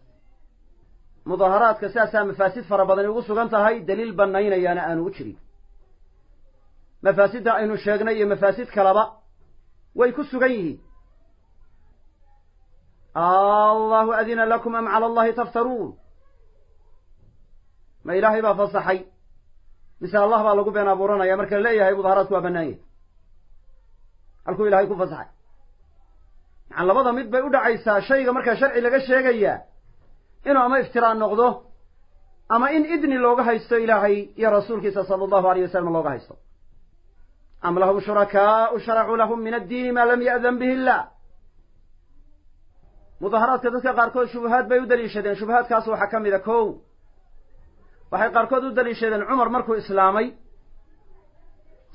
Mudaharaadka sidaasaa mafaasid fara badani ugu sugan tahay daliil banaynayaana aanu u jirin. Mafaasidda aynu sheegnay iyo mafaasid kalaba way ku sugan yihiin. Allahu adina lakum am cala allahi taftaruun. Ma ilaahay baa fasaxay. Mise allah baa lagu been abuuranaya. Marka la leeyahay mudaharaadku waa bannaan yahay. Halkuu ilahay ku fasaxay. Macan labada mid bay u dhacaysaa shayga markaa sharci laga sheegayaa inuu ama iftiraan noqdo ama in idni looga haysto ilaahay iyo rasuulkiisa sala allahu aleyh wasalam looga haysto am lahum shurakaau sharacuu lahum min addiini maa lam ya'dan bihi illah mudaharaadka dadka qaarkood shubuhaad bay u daliishadeen shubuhaadkaas waxaa ka mida kow waxay qaarkood u daliishadeen cumar markuu islaamay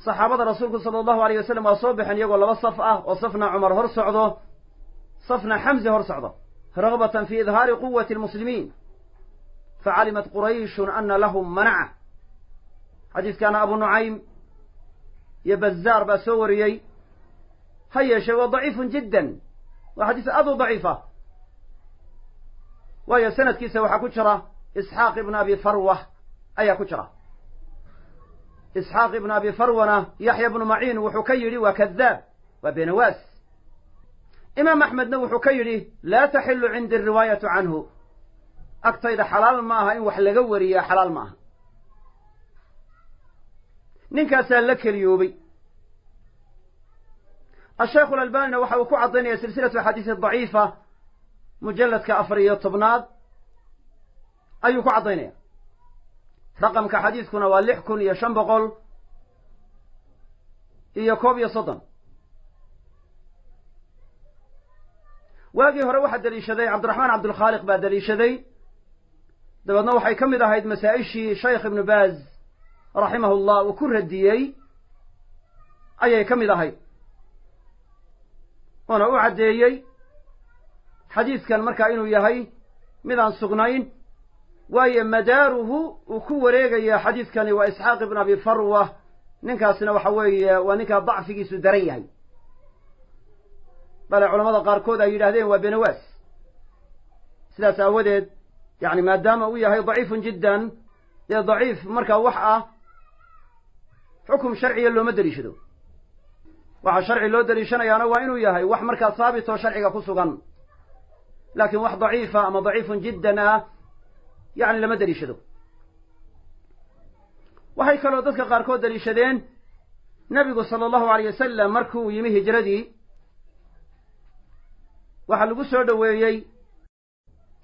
saxaabada rasuulku sala allahu aleyh wasalam waa soo baxeen iyagoo laba saf ah oo safna cumar hor socdo safna xamse hor socdo ragbatan fi idhaari quwati almuslimiin facalimat qurayshun ana lahum manaca xadiiskaana abu nucaym iyo bazaar baa soo wariyey. Ha yeeshee waa daciifun jiddan. Waa xadiis aad u daciifa waayo sanadkiisa waxaa ku jira isxaaq ibnu abi farwa. Ayaa ku jira. Isxaaq ibnu abi farwana yaxya bnu maciin wuxuu ka yidhi waa kadaab waa benawaas. Imaam axmedna wuxuu ka yidhi laa taxilu cindi riwaayatu canhu. Agtayda xalaal ma aha in wax laga wariyaa xalaal ma aha ninkaasaa la keliyoobay. Asheikhu alalbanina waxa uu ku caddaynaya silsilatu axaadiisi daciifa mujalladka afar iyo tobnaad ayuu ku caddaynaya raqamka xadiiskuna waa lix kun iyo shan boqol iyo koob iyo soddon. Waagii hore waxaa daliishaday cabdiraxmaan cabdulkhaaliq baa daliishaday. Dabeedna waxay ka mid ahayd masaa-ishii shaykh ibnu baaz raximahu llah uu ku radiyey ayay ka mid ahayd. Oona u caddeeyey xadiiskan markaa inuu yahay mid aan sugnayn waayo madaaruhu uu ku wareegaya xadiiskani waa isxaaq ibn abi farwa ninkaasna waxa weeye waa ninkaa dacfigiisu daran yahay. Bale culamada qaarkood ay yidhahdeen waa benawaas. Sidaas aawadeed yani maadaama uu yahay daciifun jiddan dee daciif markaa wax ah xukum sharciya looma deliishado. Waxaa sharci loo deliishanayaana waa inuu yahay wax markaa saabitoo sharciga ku sugan. Laakiin wax daciifa ama daciifun jiddan ah yacni lama deliishado. Waxay kaloo dadka qaarkood deliishadeen nebigu sala allahu alayh wasalam markuu yimi hijradii waxaa lagu soo dhoweeyey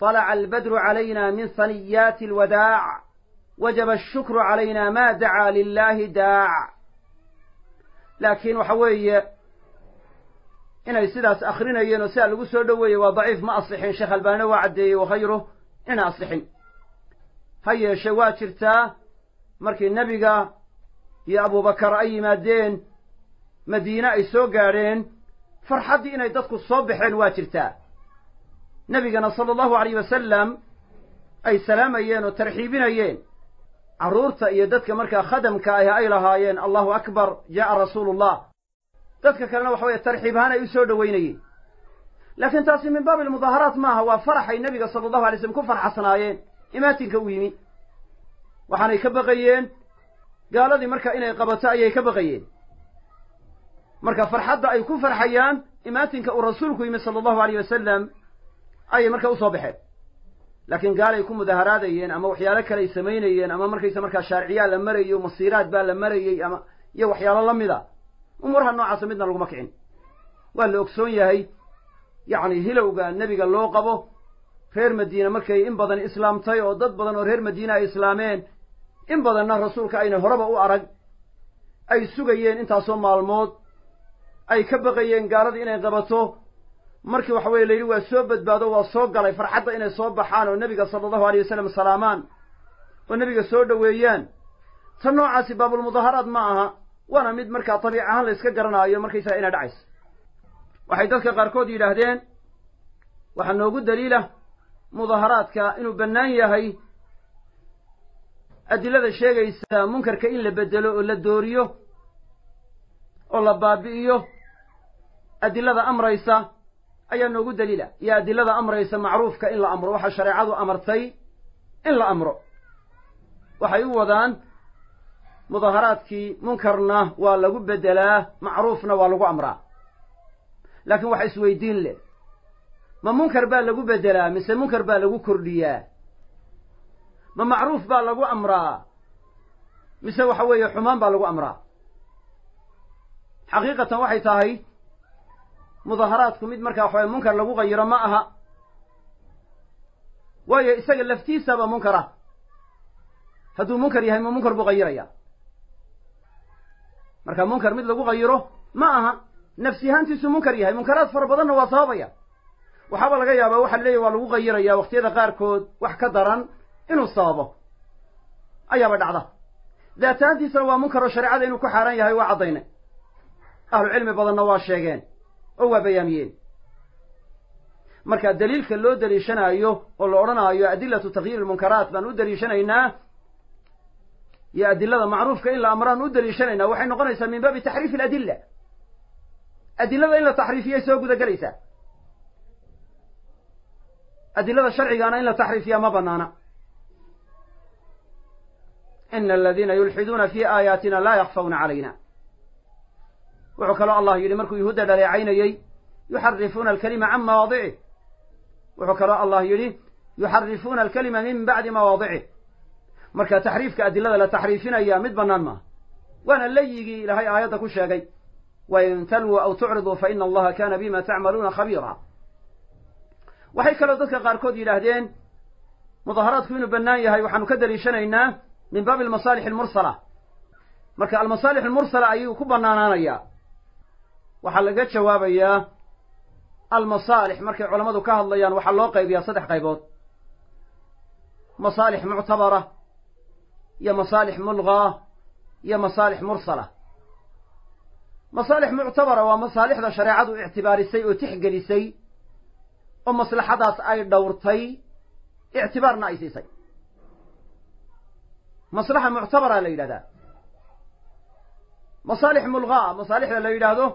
طalaca albadru calayna min saniyaati alwadaac wajaba ashukru calayna maa dacaa lilaahi daac laakiin waxa weeye inay sidaas akrinayeen oo sidaa lagu soo dhoweeyey waa daciif ma asixin sheekh albaanina waa caddeeyey wakhayru ina asixin ha yeeshe waa jirtaa markii nebiga iyo abubakar ay yimaadeen madiine ay soo gaadheen farxaddii inay dadku soo baxeen waa jirtaa nebigana sala allahu alayh wasalam ay salaamayeen oo tarxiibinayeen carruurta iyo dadka markaa khadamka ah ay lahaayeen allahu akbar jaa'a rasuulullah. Dadka kalena waxa weye tarxiib ahaan ay u soo dhoweynayeen laakiin taasi min baabi almudaaharaat maaha waa faraxay nebiga sala allahu alay slam ku farxasnaayeen imaatinka u yimi. Waxaanay ka baqayeen gaaladii marka inay qabato ayay ka baqayeen. Marka farxadda ay ku farxayaan imaatinka uu rasuulku yimi sala allahu alayh wasalam ayay marka u soo baxeen laakiin gaalay ku mudaaharaadayeen ama waxyaalo kale ay samaynayeen ama markaysa markaa shaariciyaa la marayo masiiraad baa la marayey ama iyo waxyaalo la mida umuuraha noocaasa midna laguma kicin. Waa la ogsoon yahay yacni hilowga nebiga loo qabo reer madiine markay in badan islaamtay oo dad badan oo reer madiine ay islaameen in badanna rasuulka ayna horeba u arag ay sugayeen intaasoo maalmood ay ka baqayeen gaaladii inay qabato markii waxa weye la yidhi waa soo badbaado waa soo galay farxadda inay soo baxaan oo nebiga sala allahu alayh wasalam salaamaan oo nebiga soo dhoweeyaan. Ta noocaasi baabulmudaaharaad ma aha waana mid markaa tabiic ahaan la yska garanaayo markaysaga inay dhacayso. Waxay dadka qaarkood yidhaahdeen waxaa noogu daliila mudaaharaadka inuu bannaan yahay adilada sheegaysa munkarka in la bedelo oo la dooriyo oo la baabi'iyo adilada amraysa ayaa noogu daliila. Iyo adilada amraysa macruufka in la amro. Waxaa shareecadu amartay in la amro. Waxay u wadaan mudaaharaadkii munkarna waa lagu beddelaa macruufna waa lagu amraa. Laakiin waxa isweydiin leh. Ma munkar baa lagu beddelaa mise munkar baa lagu kordhiyaa? Ma macruuf baa lagu amraa? Mise waxa weeye xumaan baa lagu amraa? Xaqiiqatan waxay tahay mudaaharaadku mid markaa waxaweye munkar lagu qayiro ma aha. Waayo isaga laftiisaba munkara hadduu munkar yahay ma munkar buu qayiraya marka munkar mid lagu qayiro ma aha. Nafsi ahaantiisu munkar yahay. Munkaraad fara badanna waa sababaya. Waxaaba laga yaabaa waxa leeyahy waa lagu qayiraya waqtiyada qaarkood wax ka daran inuu sababo. Ayaaba dhacda. Daat ahaantiisana waa munkar oo shareecada inuu ku xaaraan yahay waa caddaynay. Ahlu cilmi badanna waa sheegeen oo waa bayaamiyeen marka daliilka loo daliishanaayo oo la odhanaayo adilatu takyiir ilmunkaraat baan u daliishanaynaa iyo adilada macruufka in la amraan u daliishanaynaa waxay noqonaysaa min baabi taxriif aladilla. Adilada in la taxriifiyay soo guda gelaysaa adilada sharcigaana in la taxriifiyaa ma banaana ina aladiina yulxiduuna fi aayaatina laa yakfawna calayna wuxuu kaloo allah yidhi markuu yuhuudda dhaleecaynayey yuxarifuuna alkalima can mawaadicih wuxuu kaloo allah yidhi yuxarifuuna alkalima min bacdi mawaadicih marka taxriifka adilada la taxriifinaya mid bannaan maaha. Waana layigii ilaahay aayadda ku sheegay wain talwuu aw tucriduu fa ina allaha kana bima tacmaluuna khabiira waxay kaloo dadka qaarkood yidhaahdeen mudaaharaadku inuu bannaan yahay waxaanu ka daliishanaynaa min baabi almasaalix almursala. Marka almasaalix almursala ayuu ku bannaanaanayaa waxaa laga jawaabayaa almasaalix. Markay culammadu ka hadlayaan waxaa loo qaybiyaa saddex qaybood. Masaalix muctabara iyo masaalix mulgaa iyo masaalix mursala. Masaalix muctabara waa masaalixda shareecadu ictibaarisay oo tixgelisay oo maslaxadaas ay dhowrtay ictibaarna ay siisay. Maslaxa muctabara la yidhahdaa. Masaalix mulgaa masaalixda la yidhaahdo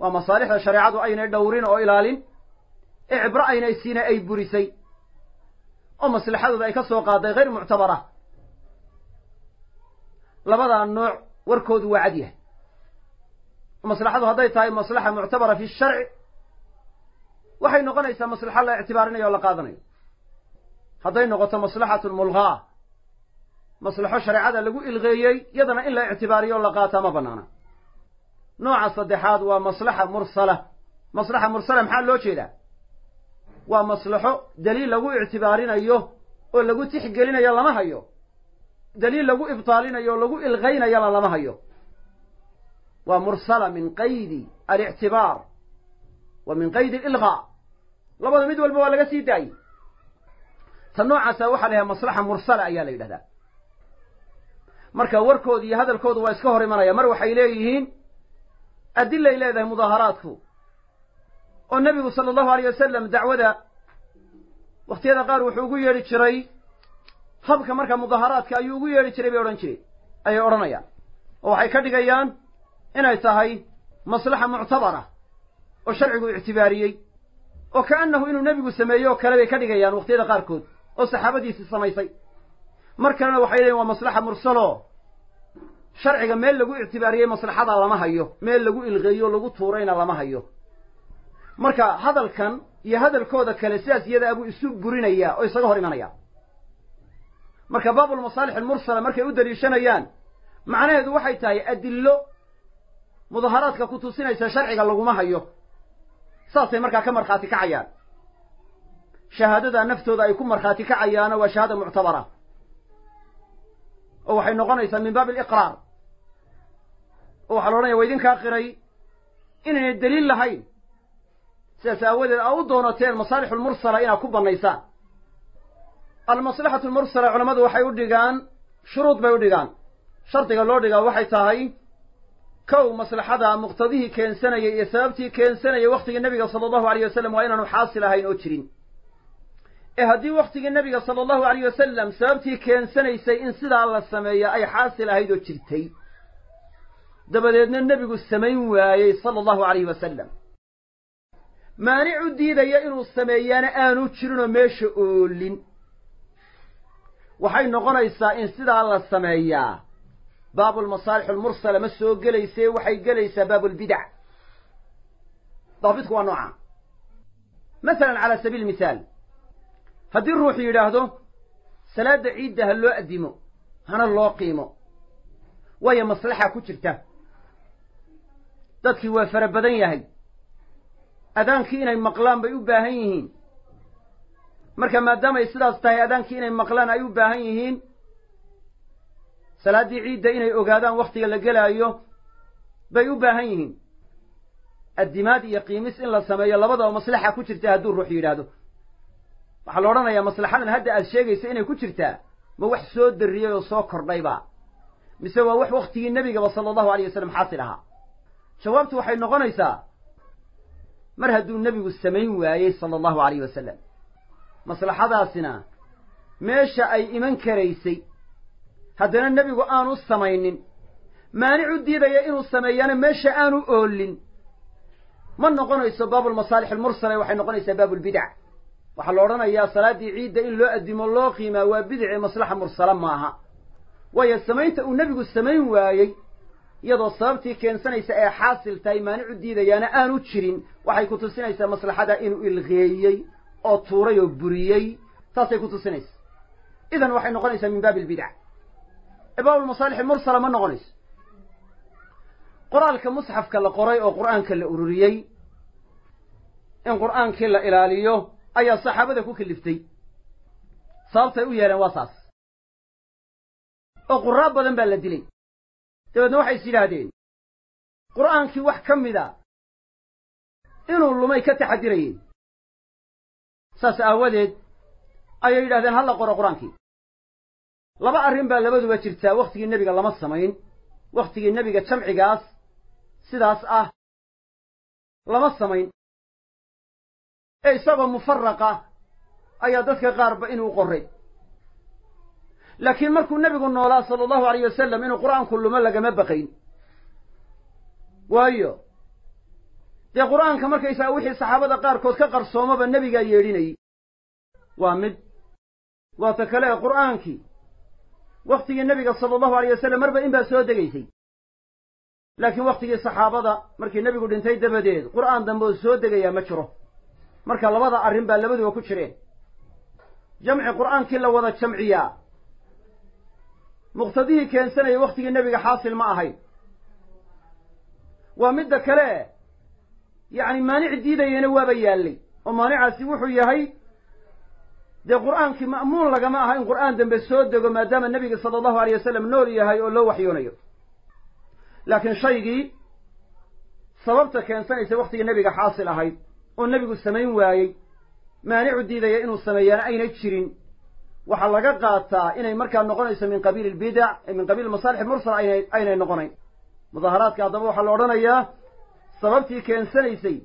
waa masaalixda shareecadu aynay dhowrin oo ilaalin. Ee cibro aynay siina ay burisay. Oo maslaxadooda ay ka soo qaaday hayr muctabara labadaa nooc warkoodu waa cad yahay. Maslaxadu hadday tahay maslaxa muctabara fi sharci waxay noqonaysaa maslaxa la ictibaarinayo o la qaadanayo. Hadday noqoto maslaxatu mulghaa maslaxo shareecada lagu ilqeeyey yadana in la ictibaariyo o la qaataa ma bannaana nooca saddexaad waa maslaxa mursala. Maslaxa mursala maxaa loo jeedaa? Waa maslaxo daliil lagu ictibaarinayo oo lagu tixgelinayo lama hayo. Daliil lagu ibtaalinayo o lagu ilqaynayana lama hayo. Waa mursala min qaydi alictibaar wa min qaydi alilqaa labada mid walba waa laga sii daayey. Ta noocaasa waxaa la yhaha maslaxa mursala ayaa la yidhahdaa. Marka warkooda iyo hadalkoodu waa iska hor imanaya. Mar waxay leeyihiin adilay leedahay mudaaharaadku. Oo nebigu sala allahu alayh wasalam dacwada wakhtiyada qaar wuxuu ugu yeedhi jiray habka marka mudaaharaadka ayuu ugu yeedhi jiray bay odhan jireen ayay odhanayaan. Oo waxay ka dhigayaan inay tahay maslaxa muctabara oo sharcigu ictibaariyey oo kaannahu inuu nebigu sameeyo oo kale bay ka dhigayaan wakhtiyada qaarkood oo saxaabadiisii samaysay. Mar kalena waxay leeyiin waa maslaxa mursalo sharciga meel lagu ictibaariyey maslaxadaa lama hayo meel lagu ilqeeyo lagu tuurayna lama hayo. Marka hadalkan iyo hadalkooda kale sidaas iyada abuu isu burinayaa oo isaga hor imanaya. Marka baabulmasaalix almursala markay u daliishanayaan macnaheedu waxay tahay adillo mudaaharaadka ku tusinaysa sharciga laguma hayo. Saasay markaa ka markhaati kacayaan. Shahaadada naftooda ay ku markhaati kacayaana waa shahaada muctabara oo waxay noqonaysaa min baabi aliqraar oo waxaa la odhanaya waa idinkaa qiray inaynay daliil lahayn. Sidaas aawadeed aa u doonateen masaalixu lmursala inaad ku bannaysaan almaslaxatu lmursala culammadu waxay u dhigaan shuruud bay u dhigaan. Shardiga loo dhigaa waxay tahay kow maslaxada muqtadihii keensanayay iyo sababtii keensanayay wakhtigii nebiga sala allahu alayh wasalam waa inaanu xaasil ahayn oo jirin ee haddii wakhtigii nebiga sala allahu alayh wasalam sababtii keensanaysay in sidaa la sameeya ay xaasil ahayd oo jirtay. Dabadeedna nebigu samayn waayey sala allahu alayhi wasalam maanic u diidaya inuu sameeyaana aanu jirinoo meesha oolin. Waxay noqonaysaa in sidaa la sameeyaa. Baabulmasaalix almursala ma soo gelaysee waxay gelaysaa baabulbidac daabitku waa nooca. Masalan cala sabiili mithaal haddii ruuxu yidhaahdo salaadda ciidda ha loo addimo hana loo qiimo. Waayo maslaxa ku jirta. Dadkii waa fara badan yahay. Adaankii inay maqlaan bay u baahan yihiin. Marka maadaamay sidaas tahay adaankii inay maqlaan ay u baahan yihiin salaaddii ciidda inay ogaadaan wakhtiga la gelaayo bay u baahan yihiin. Addimaad iyo qiimis in la sameeyo labadaba maslaxa ku jirta hadduu ruux yidhaahdo waxaa la odhanayaa maslaxadan hadda aad sheegaysa inay ku jirtaa ma wax soo darriyey oo soo kordhayba. Mise waa wax wakhtigii nebigaba sala allahu alayh wasalam xaasil ahaa. Jawaabtu waxay noqonaysaa mar hadduu nebigu samayn waayey sala allahu alayh wasalam maslaxadaasina meesha ay iman karaysay haddana nebigu aanu samaynin maanicu diidaya inuu sameeyana meesha aanu oolin. Ma noqonayso baabulmasaalix almursala waxay noqonaysaa baabulbidac waxaa la odhanayaa salaaddii ciidda in loo addimo loo qiimaa waa bidici maslaxa mursala maaha. Waayo samaynta uu nebigu samayn waayey iyadoo sababtii keensanaysa ee xaasil tahay maanicu diidayaana aanu jirin waxay ku tusinaysaa maslaxada inuu ilqeeyey oo tuuray oo buriyey taasay ku tusinaysa idan waxay noqonaysaa min baabi albidac ee baabulmasaalix almursala ma noqonayso. Qoraalka musxafka la qoray oo qur'aanka la ururiyey in qur'aankii la ilaaliyo ayaa saxaabada ku keliftay sababtay u yeeleen waa saas. Oo quraab badan baa la dilay. Dabeedna waxay is yidhaahdeen qur'aankii wax ka mida inuu lumay ka taxadirayeen. Saas aawadeed ayay yidhahdeen halla qoro qur'aankii. Laba arrin baa labaduba jirtaa wakhtigii nebiga lama samayn wakhtigii nebiga jamcigaas sidaas ah lama samayn ee isagoo mufaraqa ayaa dadka qaarba inuu qoray. Laakiin markuu nebigu noolaa sala allahu alayh wasalam inuu qur'aanku lumo lagama baqayn. Waayo dee qur'aanka markaysaga wixii saxaabada qaarkood ka qarsoomaba nebigaa yeedhinayey waa mid. Waata kale ee qur'aankii wakhtigii nebiga sala allahu alay wasalam marba in baa soo degaysay. Laakiin wakhtigii saxaabada markii nebigu dhintay dabadeed qur'aan dambe oo soo degayaa ma jiro marka labada arrin baa labaduba ku jireen. Jamci qur'aankii la wada jamciyaa. Muqtadihii keensanaya wakhtigii nebiga xaasil ma ahayn. Waa midda kale yacni maanic diidayana waaba yaallay oo maanicaasi wuxuu yahay dee qur'aankii ma'muun lagama aha in qur'aan dambe soo dego maadaama nebiga sala allahu alay wasalam nool yahay oo loo waxyoonayo. Laakiin shaygii sababta keensanaysa wakhtigii nebiga xaasil ahayd oo nebigu samayn waayey maanicu diidaya inuu sameeyaana aynay jirin. Waxaa laga qaataa inay markaa noqonayso min qabiili albidac min qabiil masaalix mursal aynay aynay noqonayn. Mudaaharaadka haddaba waxaa la odhanayaa sababtii keensanaysay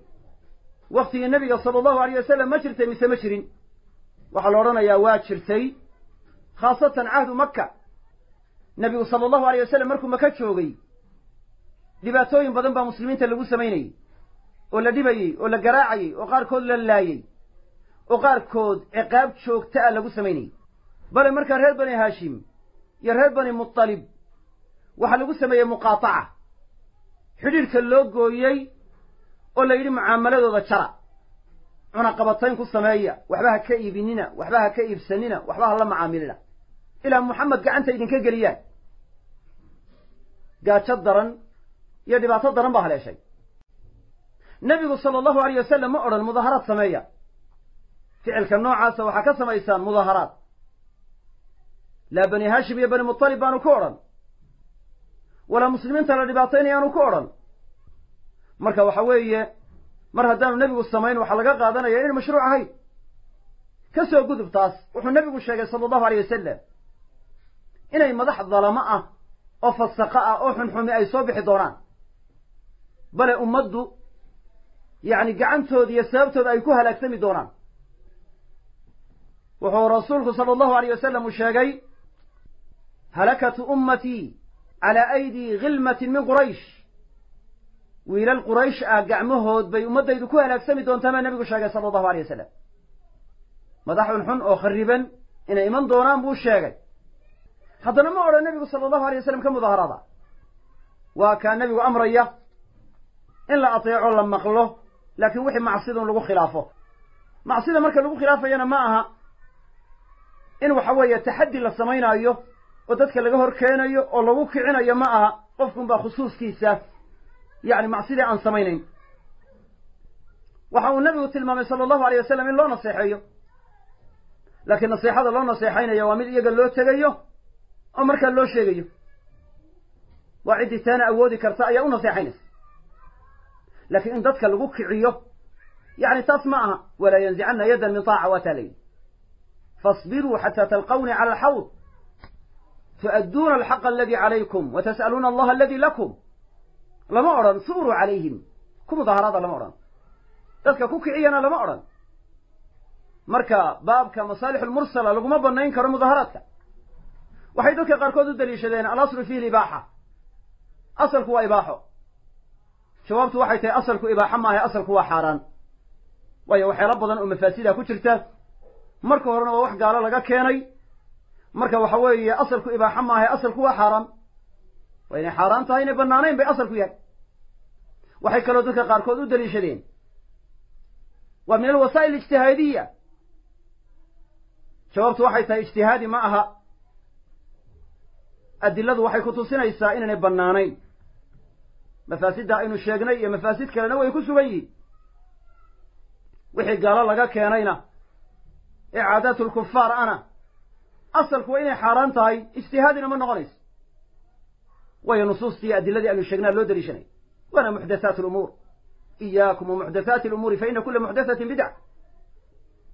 wakhtigii nebiga sala allahu alay wasalam ma jirtay mise ma jirin. Waxaa la odhanayaa waa jirtay khaasatan cahdu maka nebigu sala allahu alay wasalam markuu maka joogay dhibaatooyin badan baa muslimiinta lagu samaynayey oo la dhibayey oo la garaacayey oo qaarkood la laayey oo qaarkood ciqaab joogta ah lagu samaynayey. Bale markaa reer bani haashim iyo reer bani mutalib waxaa lagu sameeyey muqaataca. Xidhiirka loo gooyey oo la yidhi mucaamaladooda jara. Cunaqabatayn ku sameeya waxba ha ka iibinina waxba ha ka iibsanina waxba ha la macaamilina. Ilaa muxamed gacanta idinka geliyaan. Gaajo daran iyo dhibaato daran baa haleeshay nebigu sala allahu alayh wasalam ma odhan mudaaharaad sameeya. Ficilka noocaasa waxaa ka samaysaan mudaaharaad laa bani haashim iyo bani mutalib baanu ku odhan. Walaa muslimiinta la dhibaataynayaanu ku odhan. Marka waxa weeye mar haddaanu nebigu samayn waxaa laga qaadanaya inay mashruuc ahayn. Ka soo gudub taas wuxuu nebigu sheegay sala allahu aleyh wasalam inay madax dalamo ah oo fasaqo ah oo xunxumi ay soo bixi doonaan. Bale ummaddu yacni gacantooda iyo sababtooda ay ku halaagsami doonaan. Wuxuu rasuulku sala allahu aleyh wasalam uu sheegay halakatu ummatii calaa aydii khilmatin min quraysh. Wiilal quraysh ah gacmahood bay ummaddaydu ku halaagsami doontaa baa nebigu sheegay sala allahu aleyh wasalam madax xunxun oo khariban inay iman doonaan buu sheegay. Haddana ma odhan nebigu sala allahu alay wasalam ka mudaaharaada waa kaa nebigu amraya in la ateeco la maqlo laakiin wixii macsidun lagu khilaafo. Macsida marka lagu khilaafayana ma aha in waxa weeye taxaddi la samaynaayo oo dadka laga hor keenayo oo lagu kicinayo ma aha qofkunbaa khusuuskiisa yacni macsidii aan samaynayn. Waxa uu nebigu tilmaamay sala allahu aleyh wasalam in loo naseexeeyo. Laakiin naseexada loo naseexaynayo waa mid iyaga loo tegayo oo markaa loo sheegayo. Waa ciddii taana awoodi karta ayaa u naseexaynaysa laakiin in dadka lagu kiciyo yacni taas ma aha walaa yanzicanna yaddan min taaca waa taa layidhi faasbiruu xataa talqawnii cala alxawd. Tu'adduuna alxaqa aladii calaykum wa tas'aluuna allaha aladii lakum. Lama odhan suuruu calayhim. Ku mudaaharaada lama odhan. Dadka ku kiciyana lama odhan. Marka baabka masaalix lmursala laguma banayn karo mudaaharaadka waxay dadka qaarkood u daliishadeen alaslu fiihi libaaxa. Asalku waa ibaaxo jawaabtu waxay tahay asalku ibaaxo maahay asalku waa xaaraan. Waayo waxyaalo badan oo mafaasida ku jirta. Marka horena waa wax gaalo laga keenay. Marka waxa weeye asalku ibaaxo maahay asalku waa xaaraan. Waa inay xaaraan tahay inay bannaanayn bay asalku yahay. Waxay kaloo dadka qaarkood u daliishadeen. Waa min alwasaa'il ijtihaadiya jawaabtu waxay tahay ijtihaadi ma aha. Adiladu waxay ku tusinaysaa inaynay bannaanayn mafaasidda aynu sheegnay iyo mafaasid kalena way ku sugan yihiin. Wixii gaalo laga keenayna ee caadaatulkufaar ana asalku waa inay xaaraan tahay ijtihaadina ma noqonayso. Waayo nusuustii adiladii aynu sheegnaa loo daliishanay waana muxdathaat lumuur iyaakum wa muxdathaati alumuuri fa ina kula muxdathatin bidca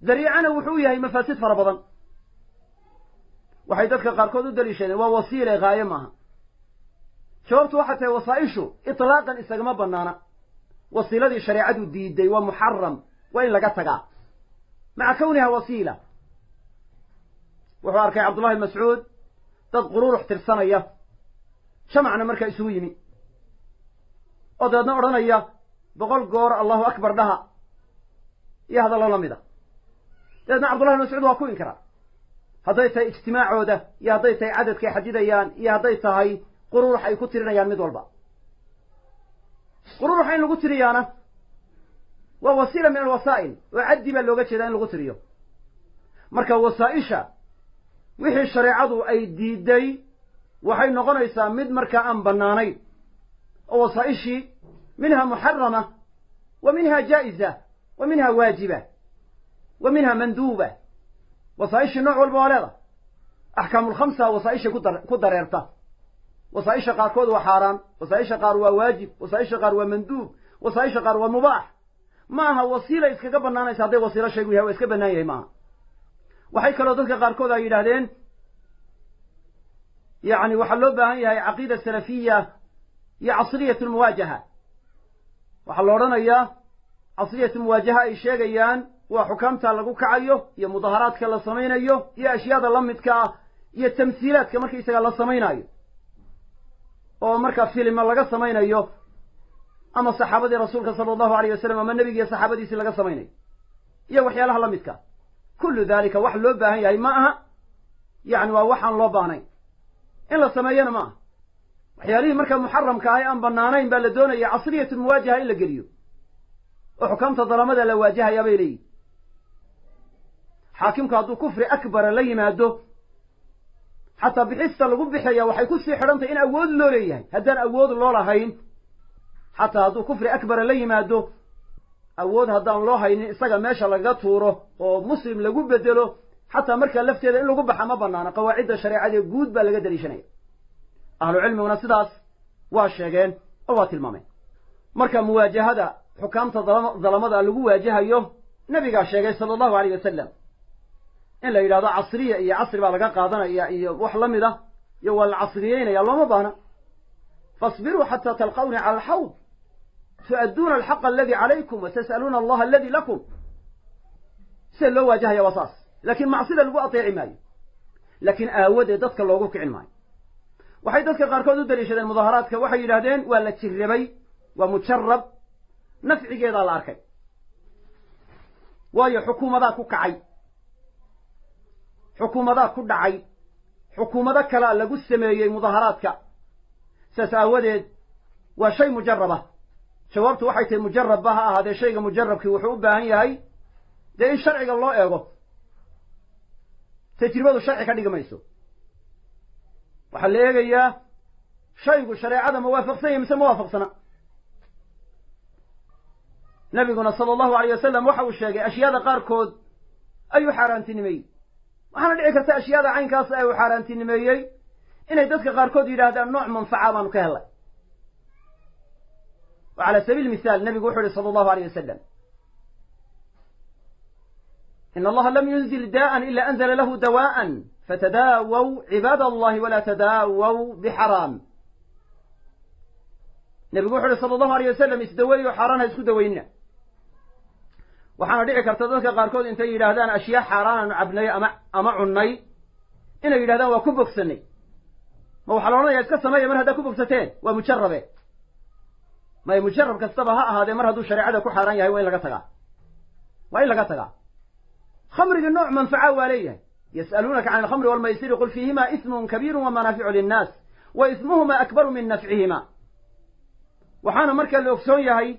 dariicana wuxuu yahay mafaasid fara badan. Waxay dadka qaarkood u daliishadeen waa wasiile haaye maaha jawaabtu waxay tahay wasaa'ishu itlaaqan isagama bannaana wasiiladii shareecadu diiday waa muxaram waa in laga tagaa. Maca kowniha wasiila. Wuxuu arkay cabdullahi mascuud dad quruurux tirsanaya jamacna markaa isugu yimi. Oo dabeedna odhanaya boqol goor allahu akbar dhaha. Iyo hadallo la mid a dabeedna cabdullahi mascuud waa ku inkaraa hadday tahay ijtimaacooda iyo hadday tahay cadadkay xadidayaan iyo hadday tahay qururux ay ku tirinayaan mid walba. Qururuxa in lagu tiriyaana waa wasiila min alwasaa'il. Oo caddi baa looga jeedaa in lagu tiriyo. Marka wasaa-isha wixii shareecadu ay diiday waxay noqonaysaa mid markaa aan bannaanayn. Oo wasaa-ishii minha muxarama wa minha jaa'iza wa minha waajiba wa minha manduuba. Wasaa-ishii nooc walba waa leeda axkaamulkhamsa wasaa-ishay ku dareerta wasaa-isha qaarkood waa xaaraan wasaa-isha qaar waa waajib. Wasaa-isha qaar waa manduub. Wasaa-isha qaar waa mubaax. Ma aha wasiila iskaga bannaanaysa hadday wasiilo shaygu yahay waa iska bannaan yahay maaha. Waxay kaloo dadka qaarkood ay yidhaahdeen yacni waxaa loo baahan yahay caqiida salafiya iyo casriyat lmuwaajaha. Waxaa la odhanayaa casriyat lmuwaajaha ay sheegayaan waa xukaamta lagu kacayo iyo mudaharaadka la samaynayo iyo ashyaada la midka ah iyo tamhiilaadka markaisaga la samaynayo oo marka filima laga samaynayo ama saxaabadii rasuulka sala allahu alayh wasalam ama nebigiiyo saxaabadiisii laga samaynayo iyo waxyaalaha la midka. Kullu dalika wax loo baahan yahay ma aha. Yacni waa waxaan loo baahnayn. In la sameeyana ma aha. Waxyaalihii marka muxaramka ahay aan bannaanayn baa la doonaya casriyatu muwaajaha in la geliyo. Oo xukaamta dalamada la waajahayaa bay leeyihiin xaakimku hadduu kufri akbara la yimaado xataa bixista lagu bixaya waxay ku sii xidhantahy in awood loo leeyahay. Haddaan awood loo lahayn xataa hadduu kufri akbara la yimaado awood haddaan loo haynin isaga meesha lagaga tuuro oo muslim lagu bedelo xataa markaa lafteeda in lagu baxa ma banaana qawaacidda shareecadee guud baa laga daliishanaya. Ahlu cilmiguna sidaas waa sheegeen oo waa tilmaameen. Marka muwaajahada xukaamta dalamada lagu waajahayo nabigaa sheegay sala allahu alayh wasalam in la yidhahdo casriya iyo casri baa laga qaadanaya iyo wax la mid ah iyo waa la casriyeynaya looma baahna. Fasbiruu xataa talqawni cala alxawd tu'adduuna alxaqa aladi calaykum wa tas'aluuna allaha aladi lakum. Sida loo waajahaya waa saas. Laakiin macsida lagu ateeci maayo. Laakiin aawadeed dadka loogu kicin maayo. Waxay dadka qaarkood u daliishadeen mudaaharaadka. Waxay yidhahdeen waa la jirrabay waa mujarab nafcigeedaa la arkay. Waayo xukuumadaa ku kacay xukuumadaa ku dhacay xukuumado kalea lagu sameeyey mudaaharaadka sidaas aawadeed waa shay mujaraba jawaabtu waxay tahay mujarabba ha ahaadee shayga mujarabkii wuxuu u baahan yahay dee in sharciga loo eego tajribadu sharci ka dhigi mayso. Waxaa la eegayaa shaygu shareecada ma waafaqsan yahy mise ma waafaqsana nabiguna sala allahu alayh wasalam waxa uu sheegay ashyaada qaarkood ayuu xaaraantinimeeyey waxaana dhici karta ashyaada caynkaas ee uu xaaraantinimeeyey inay dadka qaarkood yidhaahdaan nooc manfaca baanu ka helay wa cala sabiil mihaal nabigu wuxu uhi sala allahu alayh wasalam in allaha lam yunzil daa'an ila anzala lahu dawaa'an fatadaawaw cibaad allahi walaa tadaawaw bixaraam. Nebigu wuxu uhi sala allahu alayh wasalam isdaweeyo xaaraan ha isku daweynina waxaana dhici karta dadka qaarkood intay yidhaahdaan ashyaa xaaraanaanu cabnay ama ama cunnay. Inay yidhahdaan waa ku bogsanay ma waxaa la odhanaya iska sameeya mar haddaa ku bogsateen waa mujarabe maya mujarab kastaba ha ahaadee mar hadduu shareecada ku xaaraan yahay waa in laga tagaa. Waa in laga tagaa. Khamrigii nooc manfaca waa leeyahay. Yas'aluunaka can alkhamri walmaysiri qul fiihima ismun kabiiru wa manaaficu linnaas wa ismuhuma akbaru min nafcihima waxaana markaa la ogsoon yahay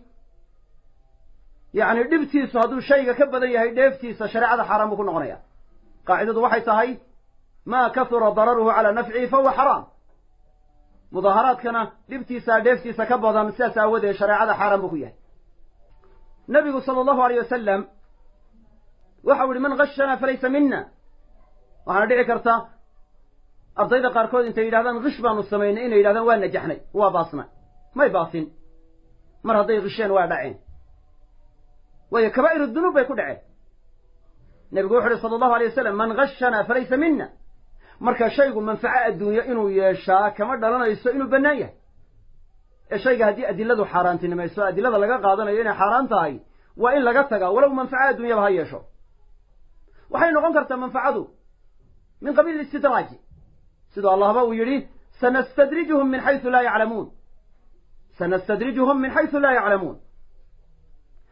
yacni dhibtiisu hadduu shayga ka badan yahay dheeftiisa shareecada xaaraan buu ku noqonaya qaacidadu waxay tahay maa kahura dararuhu calaa nafcihi fahuwa xaraam. Mudaaharaadkana dhibtiisa dheeftiisa ka badan sidaas aawadeed shareecada xaaraan buu ku yahay. Nabigu sala allahu alayh wasalam waxau yihi man gashanaa falaysa mina waxaana dhici karta ardayda qaarkood intay yidhahdaan kish baanu samaynay. Inay yidhahdaan waa najaxnay waa baasna may baasin. Mar hadday kisheen waa dhaceen waayo kabaa'iru dunuub bay ku dhaceen. Nebigu wuxu uhi sala allahu alay wasalam man gashanaa falaysa mina marka shaygu manfaco adduunye inuu yeeshaa kama dhalanayso inuu bannaan yahay. Ee shayga haddii adiladu xaaraantinimayso adilada laga qaadanayo inay xaaraan tahay waa in laga tagaa walow manfaco adduunyaba ha yeesho. Waxay noqon kartaa manfacadu min qabiil istidraaji. Siduu allahba uu yidhi sanastadrijuhum min xaysu laa yaclamuun. Sanastadrijuhum min xaysu laa yaclamuun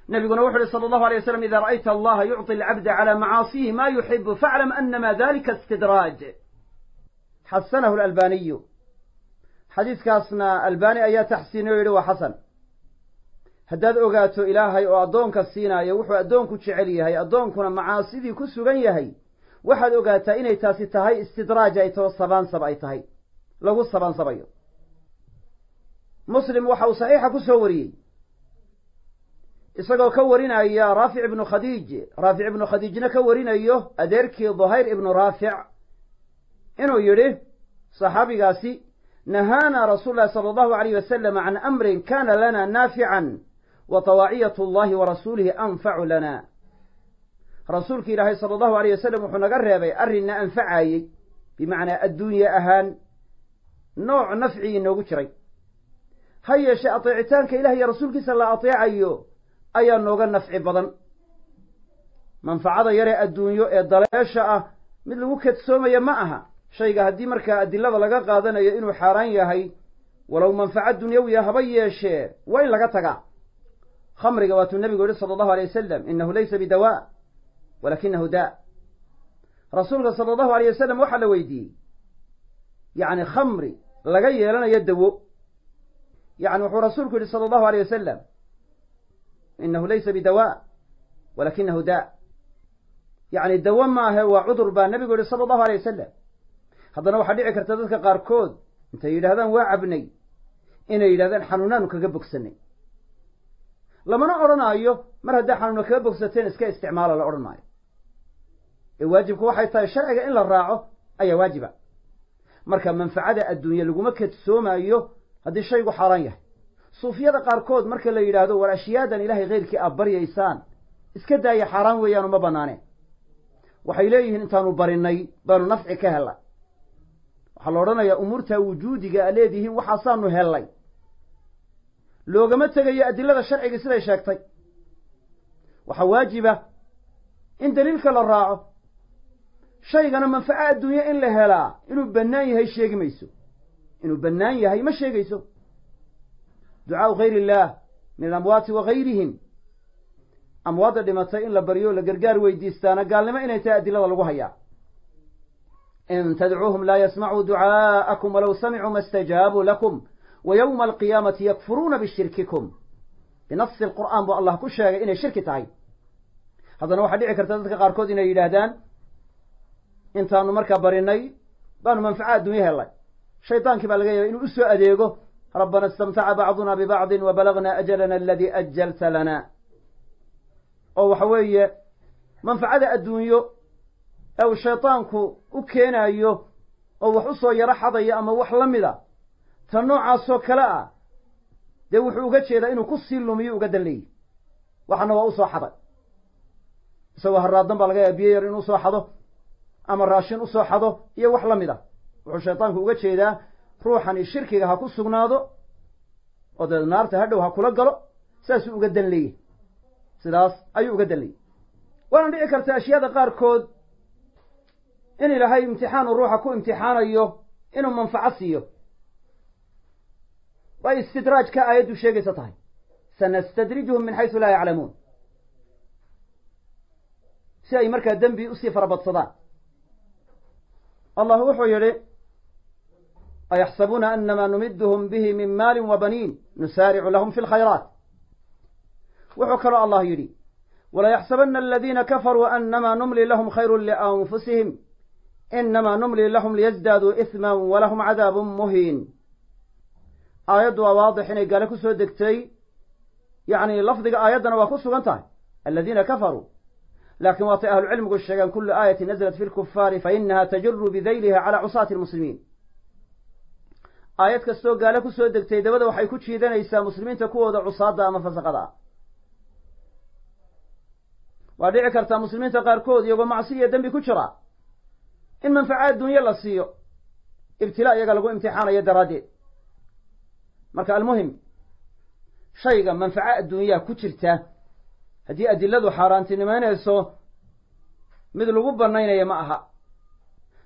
nabiguna wuxu uhi sala allahu alay waslam ida ra'ayta allaha yucطi alcabda cala macaasihi ma yuxibu faaclam anama dalika istidraaj. Xasanahu alalbaniyu. Xadiiskaasna albani ayaa taxsiiniy o yidhi waa xasan. Haddaad ogaato ilaahay oo addoonka siinaayo wuxuu addoonku jecel yahay addoonkuna macaasidii ku sugan yahay waxaad ogaataa inay taasi tahay istidraaj ay taho sabaansab ay tahay. Lagu sabaansabayo muslim waxa uu saxiixa ku soo wariyey isagoo ka warinaya raafic ibnu khadiij. Raafic ibnu khadiijna ka warinayo adeerkii duhayr ibnu raafic inuu yidhi saxaabigaasi nahaana rasuulu llahi sala allahu alayh wasalam can amrin kana lana naafican wa tawaaciyat allahi wa rasuulihi anfacu lana. Rasuulki ilaahay sala allahu alayh wasalam wuxuu naga reebay arrinna anfacaayey bimacnaa adduunye ahaan nooc nafcigii noogu jiray. Ha yeeshee ateecitaanka ilaah iyo rasuulkiisa la ateecayo ayaa nooga nafci badan. Manfacada yaree adduunyo ee daleesha ah mid lagu kadsoomaya ma aha. Shayga haddii markaa adilada laga qaadanayo inuu xaaraan yahay walow manfaco dunyawiya haba yeeshee waa in laga tagaa. Khamriga waatuu nebigu yihi sala allahu alay wasalam inahu laysa bidawa walakinahu daa. Rasuulka sala allahu alayh wasalam waxaa la weydiiyey yacni khamri laga yeelanayo dawo. Yacni wuxuu rasuulku yihi sala allahu alay wasalam inahu laysa bidawa walakinahu daa yacni dawo maahe waa cudur baa nebigu yihi sala allahu alay wasalam haddana waxaa dhici karta dadka qaarkood intay yidhahdaan waa cabnay inay yidhahdaan xanuunaanu kaga bogsanay lamana odhanaayo mar haddaa xanuuna kaga bogsateen iska isticmaala la odhan maayo ee waajibku waxay tahay sharciga in la raaco ayaa waajiba marka manfacada adduunye laguma kadsoomaayo haddii shaygu xaaraan yahay suufiyada qaarkood marka la yidhaahdo war ashyaadan ilaahay keyrkii aad baryaysaan iska daaya xaaraan weeyaanu ma banaaneen waxay leeyihiin intaanu barinay baanu nafci ka hellay waxaa la odhanayaa umuurtaa wujuudiga a leedihiin waxaasaanu hellay loogama tegayo adilada sharciga siday sheegtay. Waxaa waajiba in daliilka la raaco shaygana manfaco adduunye in la helaa inuu bannaan yahay sheegi mayso. Inuu bannaan yahay ma sheegayso ducaau gayr illaah min alamwaati wa gayrihim amwaadda dhimatay in la baryo la gargaar weydiistaana gaalnimo inay tahay adilada lagu hayaa. In tadcuuhum laa yasmacuu ducaa'akum walow samicuu ma stajaabuu lakum wa yowma alqiyaamati yakfuruuna bishirkikum. Binafsi alqur'aan buu allah ku sheegay inay shirki tahay. Haddana waxaa dhici karta dadka qaarkood inay yidhaahdaan intaanu markaa barinay baanu manfaco adduunye hellay shaydaankii baa laga yaaba inuu u adeego istamtaca bacduna bibacdin wa balagna ajalana aladii ajalta lana oo waxa weeye manfacada adduunyo ee uu shaydaanku u keenaayo oo wax u soo yaro xadayo ama wax la mida ta noocaasoo kale ah dee wuxuu uga jeedaa inuu ku sii lumiyo uga dan leeyihi waxana waa u soo xaday isagoo haraadan baa laga yaaba biyo yar inuu soo xado ama raashin u soo xado iyo wax la mid a wuxuu shaydaanku uga jeedaa ruuxani shirkiga ha ku sugnaado oo dee naarta hadhow ha kula galo saasuu uga dan leeyahy sidaas ayuu uga dan leeyahy waana dhici karta ashyaada qaarkood in ilaahay imtixaanu ruuxa ku imtixaanayo inuu manfaco siiyo. Waa istidraajka aayaddu sheegaysa tahay. Sanastadrijuhum min xaysu laa yaclamuun. Si ay markaa dembi u sii farabadsadaan allah wuxuu yidhi ayaxsabuuna anama numiduhum bihi min maali wa baniin nusaaricu lahum fi lkhayraat wuxuu kaloo allah yidhi walayaxsabana aladiina kafaruu anama numli lahum khayru lianfusihim inama numli lahum liyasdaaduu isman walahum cadaabun muhiin aayaddu waa waadix inay gaale ku soo degtay yacni lafdiga aayaddana waa ku sugan tahay aladiina kafaruu laakiin waatay ahlucilmigu sheegeen kullu aayatin naزlat fi lkufaari fainaha tajuru bidayliha calى cusaati lmuslimiin aayad kastoo gaale ku soo degtay dabada waxay ku jiidanaysaa muslimiinta kuwooda cusaada ama fasaqada. Waa dhici kartaa muslimiinta qaarkood iyagoo macsi iyo dembi ku jira. In manfaco adduunye la siiyo ibtilaa iyaga lagu imtixaanayo daraaddeed. Marka almuhim shayga manfaco adduunyaa ku jirta haddii adiladu xaaraantinimaynayso mid lagu banaynaya ma aha.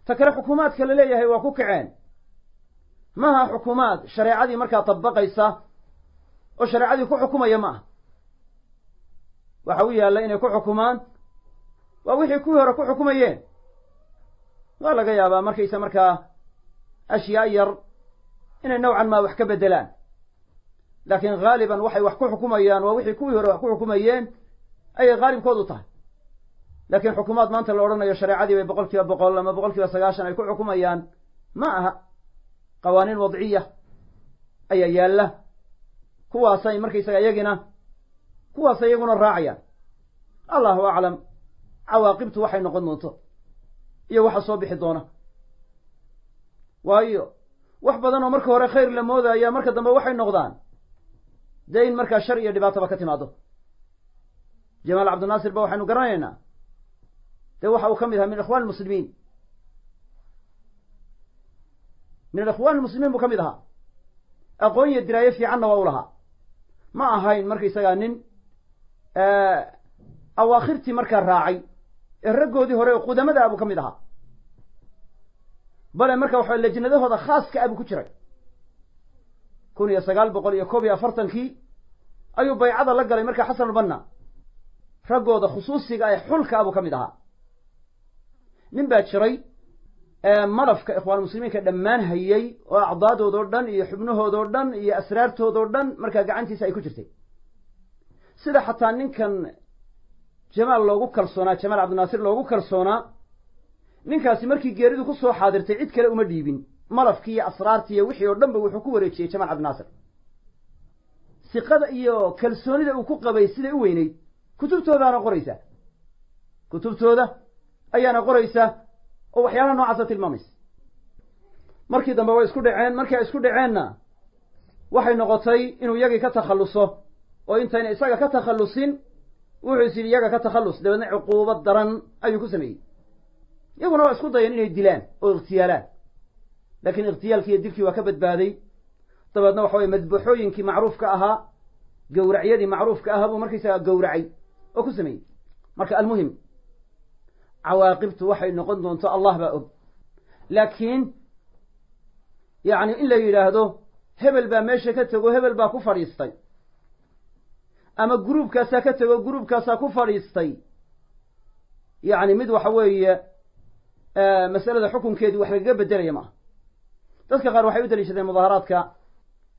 Ta kale xukuumaadka la leeyahay waa ku kaceen maaha xukuumaad shareecadii markaa dabaqaysa oo shareecadii ku xukumaya ma aha waxa u yaalla inay ku xukumaan waa wixii kuwii hore ku xukumayeen. Waa laga yaabaa markaysa markaa ashyaa yar inay nowcan maa wax ka beddelaan. Laakiin haaliban waxay wax ku xukumayaan waa wixii kuwii hore wax ku xukumayeen ayay haalibkoodu tahay. Laakiin xukumaad maanta la odhanayo shareecadii bay boqol kiiba boqol ama boqol kiiba sagaashan ay ku xukumayaan ma aha qawaaniin wadciya ayaa yaalla. Kuwaasay markaysaga iyagina kuwaasay iyaguna raacayaan. Allahu aclam cawaaqibtu waxay noqon doonto iyo waxa soo bixi doona. Waayo wax badan oo marka hore khayr la moodaya marka dambe waxay noqdaan. Dee in markaa shar iyo dhibaataba ka timaado jamaal cabdinaasir ba waxaynu garanaynaa. Dee waxa uu ka mid ahaa min ikhwan muslimiin min ikhwan muslimiin buu ka mid ahaa. Aqoon iyo diraayo fiicanna waa u lahaa. Ma ahayn markaysagaa nin awaakhirtii markaa raacay ee raggoodii hore oo qudamada ah buu ka mid ahaa. Bale marka waxa lajnadahooda khaaska ah buu ku jiray. Kun iyo sagaal boqol iyo koob iyo afartankii ayuu baycada la galay markaa xasan albanna. Raggooda khusuusiga ee xulka ah buu ka mid ahaa. Nin baa jiray malafka ikhwaan muslimiinka dhammaan hayay oo acdaadoodoo dhan iyo xubnahoodoo dhan iyo asraartoodoo dhan markaa gacantiisa ay ku jirtay. Sida xataa ninkan jamaal loogu kalsoonaa jamaal cabdinaasir loogu kalsoonaa ninkaasi markii geeridu ku soo xaadirtay cid kale uma dhiibin. Malafkii iyo asraartii iyo wixii oo dhan ba wuxuu ku wareejiyey jamaal cabdinaasir siqada iyo kalsoonida uu ku qabay siday u weyneyd kutubtoodaana qoraysaa. Kutubtooda ayaana qoraysaa oo waxyaalaha noocaasa tilmaamaysa. Markii dambe way isku dhaceen markii ay isku dhaceenna waxay noqotay inuu iyagii ka takhalluso oo intayna isaga ka takhallusin wuxuu is iyaga ka takhallus. Dabeedna cuquubo daran ayuu ku sameeyey. Iyaguna waa isku dayeen inay dilaan oo ikhtiyaalaan laakiin ikhtiyaalkii iyo dilkii waa ka badbaaday. Dabeedna waxa weye madbuxooyinkii macruufka ahaa gowracyadii macruufka ahaa buu markaysaga gowracay oo ku sameeyey. Marka almuhim cawaaqibtu waxay noqon doonto allah baa og. Laakiin yacni in la yidhaahdo hebel baa meesha ka tego hebel baa ku fadhiistay. Ama gruubkaasaa ka tego gruubkaasaa ku fadhiistay. Yacni mid waxa weeye masalada xukunkeedii wax lagaga bedelaya maaha. Dadka qaar waxay u daliishadeen mudaaharaadka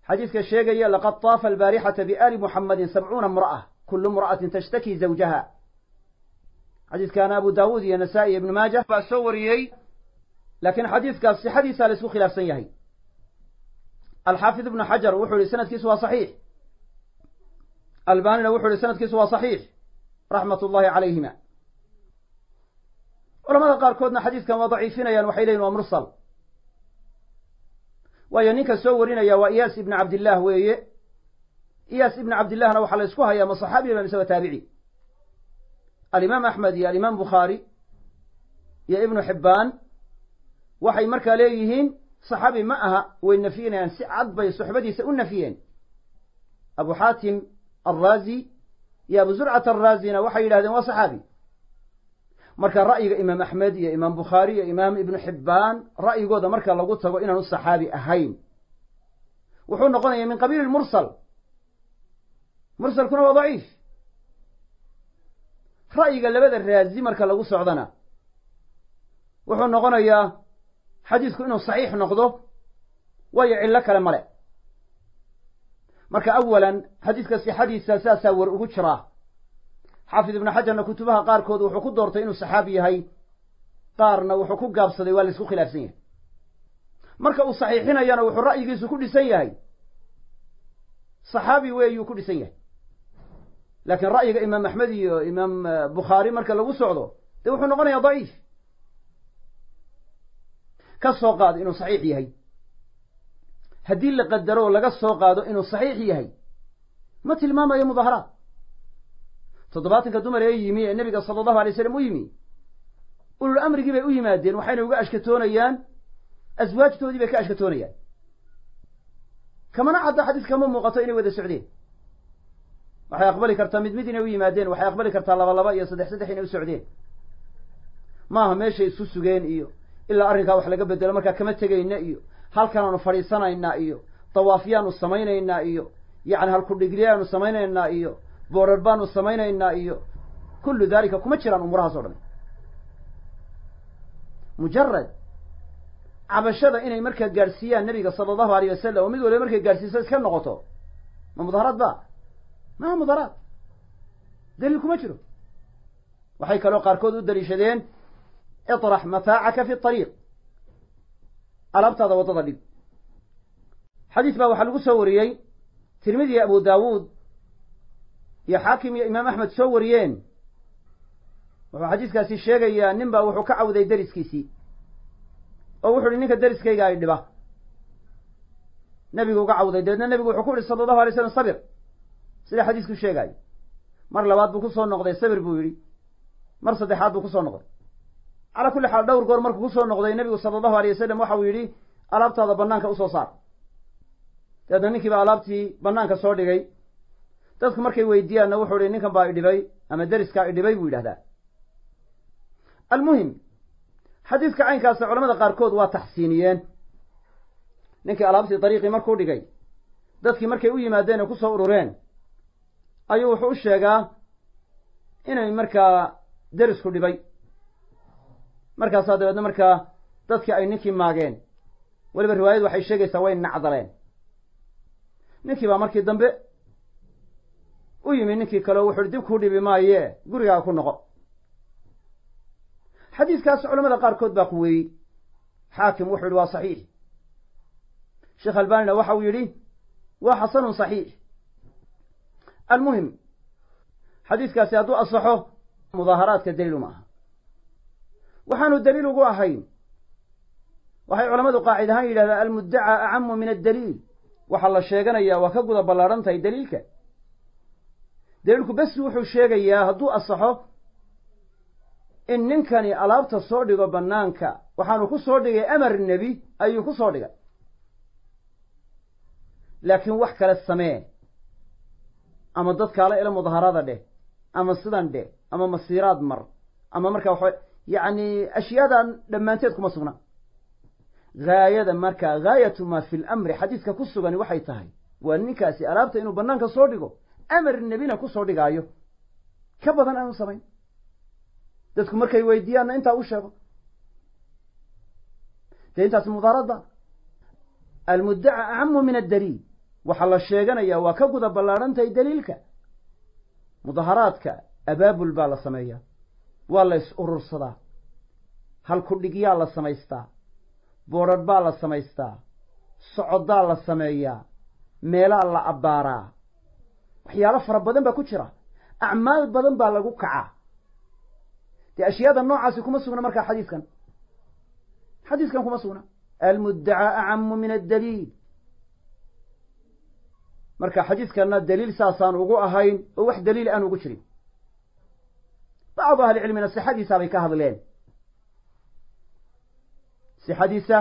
xadiidka sheegaya laqad taafa albaarixata biaali muxamadin sabcuuna imra'a kulu imra'atin tashtaki zawjaha xadiidkaana abu daawuud iyo nasaa-i ibnu maajah baa soo wariyey laakiin xadiidkaas sixadiisaa la isku khilaafsan yahay. Alxaafid ibnu xajar wuxuu yihi sanadkiisu waa saxiix. Albanina wuxuu yihi sanadkiisu waa saxiix raxmat ullahi calayhima. Culamada qaarkoodna xadiidkan waa daciifinayaan waxay leyihin waa mursal. Waayo ninka soo warinaya waa iyaas ibnu cabdillaah weeye. Iyaas ibnu cabdillahna waxaa la ysku hayaa ma saxaabi ba mise waa taabici alimaam axmed iyo alimaam bukhaari iyo ibnu xibbaan waxay markaa leeyihiin saxaabi ma aha way nafyinayaan si cad bay suxbadiisa u nafyeen abu xaatim alraazi iyo abu zurcat alraazina waxay yidhahdeen waa saxaabi. Marka ra'yiga imaam axmed iyo imaam bukhaari iyo imaam ibnu xibbaan ra'yigooda marka lagu tago inaanu saxaabi ahayn. Wuxuu noqonaya min qabiili mursal. Mursalkuna waa daciif ra'yiga labada raazi marka lagu socdana. Wuxuu noqonayaa xadiidku inuu saxiix noqdo waayo cillo kale male marka awalan xadiidka sixadiisa saasaa war ugu jiraa xaafid ibnu xajarna kutubaha qaarkood wuxuu ku doortay inuu saxaabi yahay. Qaarna wuxuu ku gaabsaday waa la isku khilaafsan yahay. Marka uu saxiixinayana wuxuu ra'yigiisu ku dhisan yahay. Saxaabi weeyuu ku dhisan yahay laakiin ra'yiga imaam axmed iyo imaam bukhaari marka lagu socdo dee wuxuu noqonayaa daciif. Ka soo qaado inuu saxiix yahay. Haddii la qadaro laga soo qaado inuu saxiix yahay ma tilmaamayo mudaaharaad. Toddobaatanka dumar ee yimi ee nebiga sala allahu alay slam u yimi ulul amrigii bay u yimaadeen waxayna uga ashkatoonayaan aswaajtoodii bay ka ashkatoonayaan. Kamana cadda xadiis kama muuqato inay wada socdeen waxay aqbali kartaa mid mid inay u yimaadeen waxay aqbali kartaa laba laba iyo saddex saddex inay u socdeen. Maaha meeshay isu sugeen iyo ilaa arrinkaa wax laga bedelo markaa kama tegayna iyo halkanaanu fadhiisanaynaa iyo dawaafyaanu samaynaynaa iyo yacni halkudhigriyaanu samaynaynaa iyo boorar baanu samaynaynaa iyo kullu daalika kuma jiraan umuurahaas o dhan. Mujarad cabashada inay markaa gaadhsiiyaan nebiga sala allahu alayh wasalam oo mid waliba markay gaadhsiiso iska noqoto ma mudaharaad ba maha mudaharaad daliil kuma jiro. Waxay kaloo qaarkood u daliishadeen iطrax mataacaka fi طariiq alaabtaada waddada dhig xadiis baa waxaa lagu soo wariyey tirmidi abu daawuud iyo xaakim iyo imaam axmed soo wariyeen. Wuxuu xadiiskaasi sheegayaa nin baa wuxuu ka cawday deriskiisii oo wuxu uhi ninka deriskayga ay dhiba. Nebigu uga cawday dabeedna nebigu wuxuu ku yihi sala allahu alay slam sabir sida xadiisku sheegaayo mar labaad buu ku soo noqday sabir buu yidhi. Mar saddexaad buu ku soo noqday. Calaa kulli xaal dhowr goor markuu ku soo noqday nebigu sala allahu alay wasalam waxau yidhi alaabtaada banaanka u soo saar. Dabeedna ninkii baa alaabtii banaanka soo dhigay. Dadku markay weydiiyaanna wuxuu ihi ninkan baa idhibay ama deriskaa idhibay buu yidhahdaa. Almuhim xadiiska caynkaasa culamada qaarkood waa taxsiiniyeen. Ninkii alaabtii dariiqii markuu dhigay dadkii markay u yimaadeen oo ku soo urureen ayuu wuxuu u sheegaa inay markaa derisku dhibay. Markaasaa dabeedna markaa dadkii ay ninkii maageen weliba riwaayadu waxay sheegaysaa way nacdaleen. Ninkii baa markii dambe u yimi ninkii kaleo wuxu uhi dib kuu dhibi maaye gurigaa ku noqo. Xadiiskaas culamada qaarkood baa quweeyey xaakim wuxuu yihi waa saxiix. Sheekh albanina waxa uu yidhi waa xasanun saxiix almuhim xadiiskaasi hadduu asaxo mudaaharaadka daliilu ma aha waxaanu daliil ugu ahayn waxay culammadu qaacid ahaan yidhahdaan almuddacaa acamu min addaliil waxaa la sheeganayaa waa ka guda ballaadhan tahay daliilka daliilku bes wuxuu sheegayaa hadduu asaxo in ninkani alaabta soo dhigo bannaanka waxaanu ku soo dhigay amar nebi ayuu ku soo dhigay laakiin wax kale samee ama dadkaala ila mudaharada dheh ama sidan dheh ama masiiraad mar ama markaa waxa yacni ashyaadan dhammaanteed kuma sugna. Gaayada markaa gaayatu maa fi lamri xadiiska ku sugani waxay tahay waa ninkaasi alaabta inuu bannaanka soo dhigo amar nebina ku soo dhigaayo. Ka badan aanu samayn. Dadku markay weydiiyaanna intaa u sheego. Dee intaasi mudaarada. Almuddaca acamu min addaliil waxaa la sheeganayaa waa ka guda ballaadhantahay daliilka. Mudaharaadka abaabul baa la sameeyaa waa la is urursadaa. Halkudhigyaa la samaystaa. Boodhadh baa la samaystaa. Socodaa la sameeyaa. Meelaa la abbaaraa. Waxyaalo fara badan baa ku jira. Acmaal badan baa lagu kacaa. Dee ashyaada noocaasi kuma sugna markaa xadiiskan xadiiskan kuma sugna. Almuddacaa acamu min addaliil marka xadiiskanna daliil saasaan ugu ahayn oo wax daliil aan ugu jirin. Bacdu ahli cilmina sixadiisaabay ka hadleen. Sixadiisa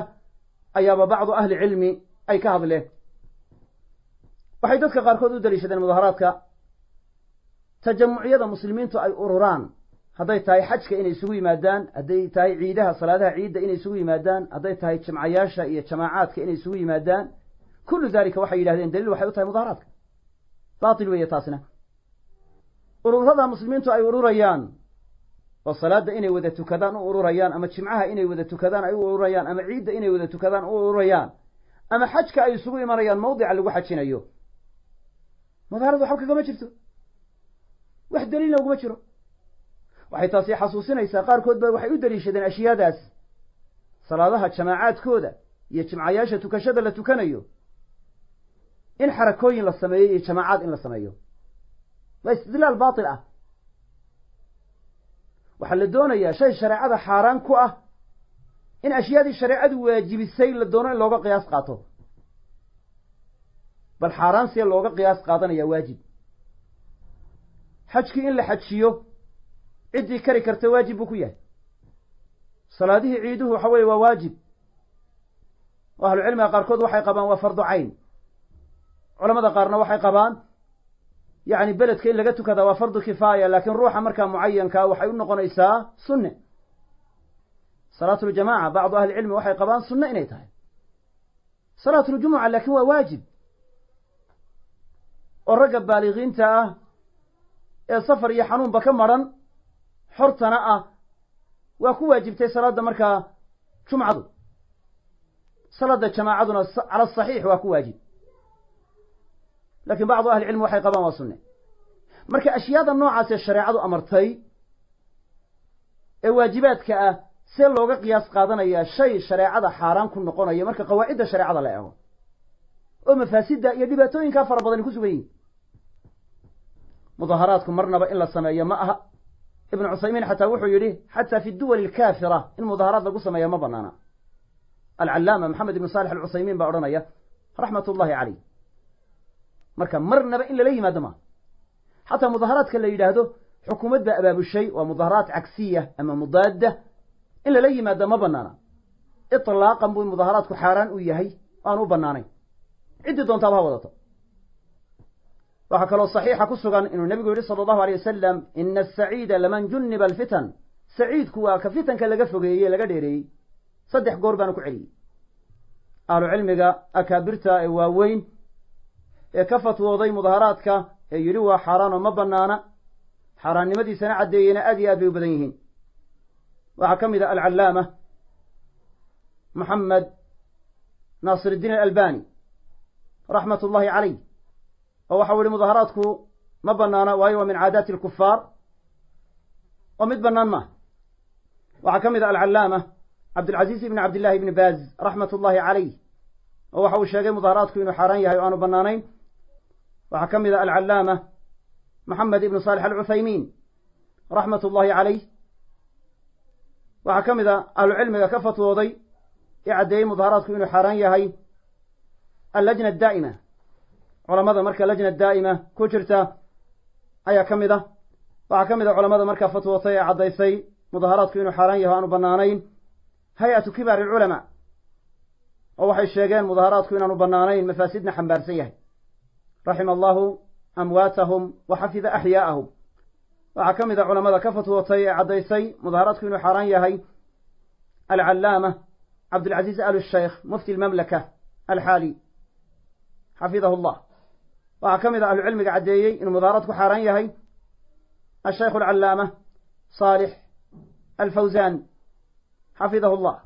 ayaaba bacdu ahli cilmi ay ka hadleen. Waxay dadka qaarkood u daliishadeen mudaharaadka. Tajamuciyada muslimiintu ay ururaan. Hadday tahay xajka inay isugu yimaadaan hadday tahay ciidaha salaadaha ciidda inay isugu yimaadaan hadday tahay jamcayaasha iyo jamaacaadka inay isugu yimaadaan kullu dalika waxay yidhahdeen daliil waxay u tahay mudaharaadka baatil weeye taasina ururada muslimiintu ay ururayaan oo salaada inay wada tukadaan u ururayaan ama jimcaha inay wada tukadaan ay u ururayaan ama ciidda inay wada tukadaan u ururayaan ama xajka ay isugu imanayaan mawdica lagu xajinayo mudaharad waxba kagama jirto wax daliilna uguma jiro waxay taasi xasuusinaysaa qaarkood ba waxay u daliishadeen ashyaadaas salaadaha jamaacaadkooda iyo jimcayaasha tukashada la tukanayo in xarakooyin la sameeyo iyo jamaacaad in la sameeyo. Waa istidlaal baatil ah. Waxaa la doonayaa shay shareecada xaaraan ku ah in ashyaadii shareecadu waajibisay la doono in looga qiyaas qaato. Bal xaaraan see looga qiyaas qaadanaya waajib. Xajkii in la xajiyo ciddii kari karta waajib buu ku yahay. Salaadihii ciiduhu waxa weye waa waajib. Oo ahlucilmiga qaarkood waxay qabaan waa fardu cayn culamada qaarna waxay qabaan yacni beledka in laga tukadaa waa fardu kifaaya laakiin ruuxa markaa mucayankaa waxay u noqonaysaa sunne. Salaatuljamaca bacdu ahlicilmi waxay qabaan sunne inay tahay. Salaatuljumuca laakiin waa waajib. Oo ragga baaligiinta ah ee safar iyo xanuunba ka maran xortana ah waa ku waajibtay salaadda markaa jumcadu. Salaadda jamaacaduna cala saxiix waa ku waajib laakiin bacdu ahli cilmi waxay qabaan waa sunne marka ashyaada noocaasee shareecadu amartay ee waajibaadka ah see looga qiyaas qaadanayaa shay shareecada xaaraan ku noqonaya marka qawaacidda shareecada la eego. Oo mafaasidda iyo dhibaatooyinkaa fara badani ku sugan yihiin mudaaharaadku marnaba in la sameeyo ma aha. Ibnu cuthaymiin xataa wuxuu yidhi xataa fi duwali alkaafira in mudaaharaad lagu sameeya ma banaana alcallaama maxamed ibnu saalix alcuthaymiin baa odhanaya raxmat ullahi caleyh marka marnaba in lala yimaado maaha xataa mudaaharaadka la yidhaahdo xukuumad baa abaabushay waa mudaaharaat cagsiya ama mudaadda in lala yimaado ma banaana itlaaqan buu mudaaharaadku xaaraan u yahay aan u banaanayn ciddii doontaaba ha wadato. Waxaa kaloo saxiixa ku sugan inuu nebigu yidhi sala allahu alay wasalam ina asaciida laman junniba alfitan. Saciidku waa ka fitanka laga fogeeyey laga dheereeyey. Saddex goor baanu ku celiyey. Ahlu cilmiga akaabirta ee waaweyn ee ka fatwooday mudaaharaadka ee yidhi waa xaaraanoo ma banaana xaaraannimadiisana caddeeyeyna aad iyo aad bay u badan yihiin. Waxaa ka mid a alcallaama maxamed naasir iddiin alalbani raxmat ullahi caleyh oo waxau yihi mudaaharaadku ma banaana waayo waa min caadaati alkufaar oo mid bannaan maaha waxaa ka mid a alcallaama cabdilcaziiz ibni cabdillahi ibni baaz raxmat ullahi caleyh oo waxa uu sheegay mudaaharaadku inuu xaaraan yahay o aanu bannaanayn waxaa ka mid a alcallaama maxamed ibnu saalix alcuthaymiin raxmat ullahi caleyh waxaa ka mid a ahlucilmiga ka fatwooday ee caddeeyey mudaaharaadku inuu xaaraan yahay allajna daa'ima culamada marka lajna daa'ima ku jirta ayaa ka mid ah. Waxaa ka mid a culamada markaa fatwootay ee caddaysay mudaaharaadku inuu xaaraan yahay o aanu bannaanayn. Hay'atu kibaari alculamaa oo waxay sheegeen mudaaharaadku inaanu bannaanayn mafaasidna xambaarsan yahay raxima allahu amwaatahum wa xafida axyaa'ahum. Waxaa ka mid a culamada ka fatwootay ee caddaysay mudaaharaadku inuu xaaraan yahay alcallaama cabdilcaziiz al sheikh mufti lmamlaka alxaali xafidahu llah waxaa ka mid a ahlucilmiga caddeeyey inuu mudaaharaadku xaaraan yahay ashaykhu alcallaama saalix alfawsaan xafidahu llah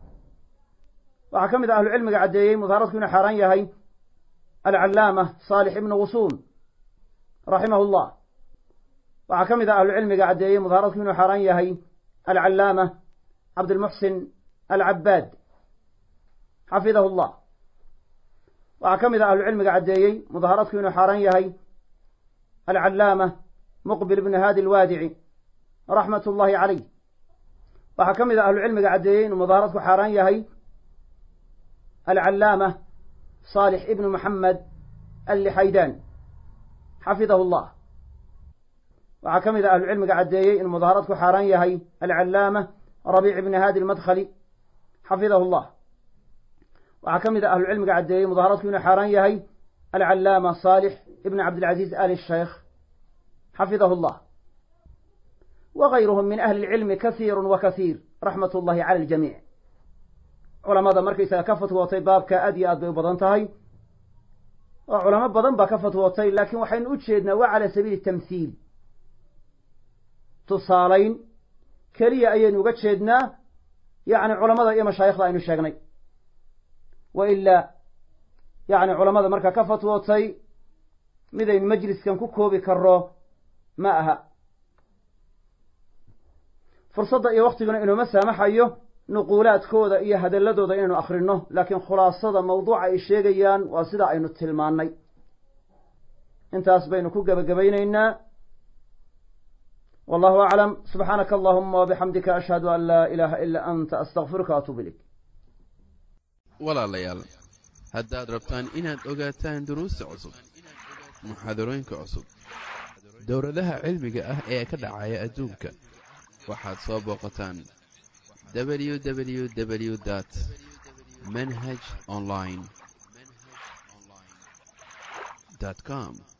waxaa ka mid a ahlucilmiga caddeeyey mudaaharaadku inuu xaaraan yahay alcallaama saalix ibnu wusuun raximahu llah waxaa ka mid a ahlucilmiga caddeeyey mudaaharaadku inuu xaaraan yahay alcallaama cabdilmuxsin alcabaad xafidahu llah waxaa ka mid a ahlucilmiga caddeeyey mudaaharaadku inuu xaaraan yahay alcallaama muqbil ibnu haadi alwaadici raxmat ullahi caleyh waxaa ka mid a ahlucilmiga caddeeyey inuu mudaaharaadku xaaraan yahay alcallaama saalix ibnu maxamed allixaydaan xafidahu llah waxaa ka mid a ahlucilmiga caddeeyey inuu mudaaharaadku xaaraan yahay alcallaama rabiic ibni haadi almadkhali. Xafidahu llah waxaa ka mid a ahlucilmiga caddeeyey mudaaharaadku inuu xaaraan yahay alcallaama saalix ibn cabdilcaziiz ali sheikh xafidahu llah wa gayruhum min ahli lcilmi kasiiru wa kasiir. Raxmat ullahi cala aljamiic culamada markaysaga ka fatwootay baabka aad iyo aad bay u badan tahay. Oo culamo badan baa ka fatwootay laakiin waxaynu u jeednaa waa cala sabiili tamhiil tusaalayn keliya ayaynu uga jeednaa yacni culamada iyo mashaayikhda aynu sheegnay. Wa ilaa yacni culamada markaa ka fatwootay midaynu majliskan ku koobi karro ma aha. Fursadda iyo waktiguna inuuma saamaxayo nuquulaadkooda iyo hadalladooda inaynu akhrino laakiin khulaasada mawduuca ay sheegayaan waa sidaa aynu tilmaannay. Intaas baynu ku gebagabaynaynaa wallahu aclam subxaanaka allahuma wabixamdika ashhadu an laa ilaaha ilaa anta astaqfiruka atuub ilayk. Walaalayaal haddaad rabtaan inaad ogaataan duruusta cusub muxaadarooyinka cusub dowladaha cilmiga ah ee ka dhacaya adduunka waxaad soo booqataan www dt manhaj online com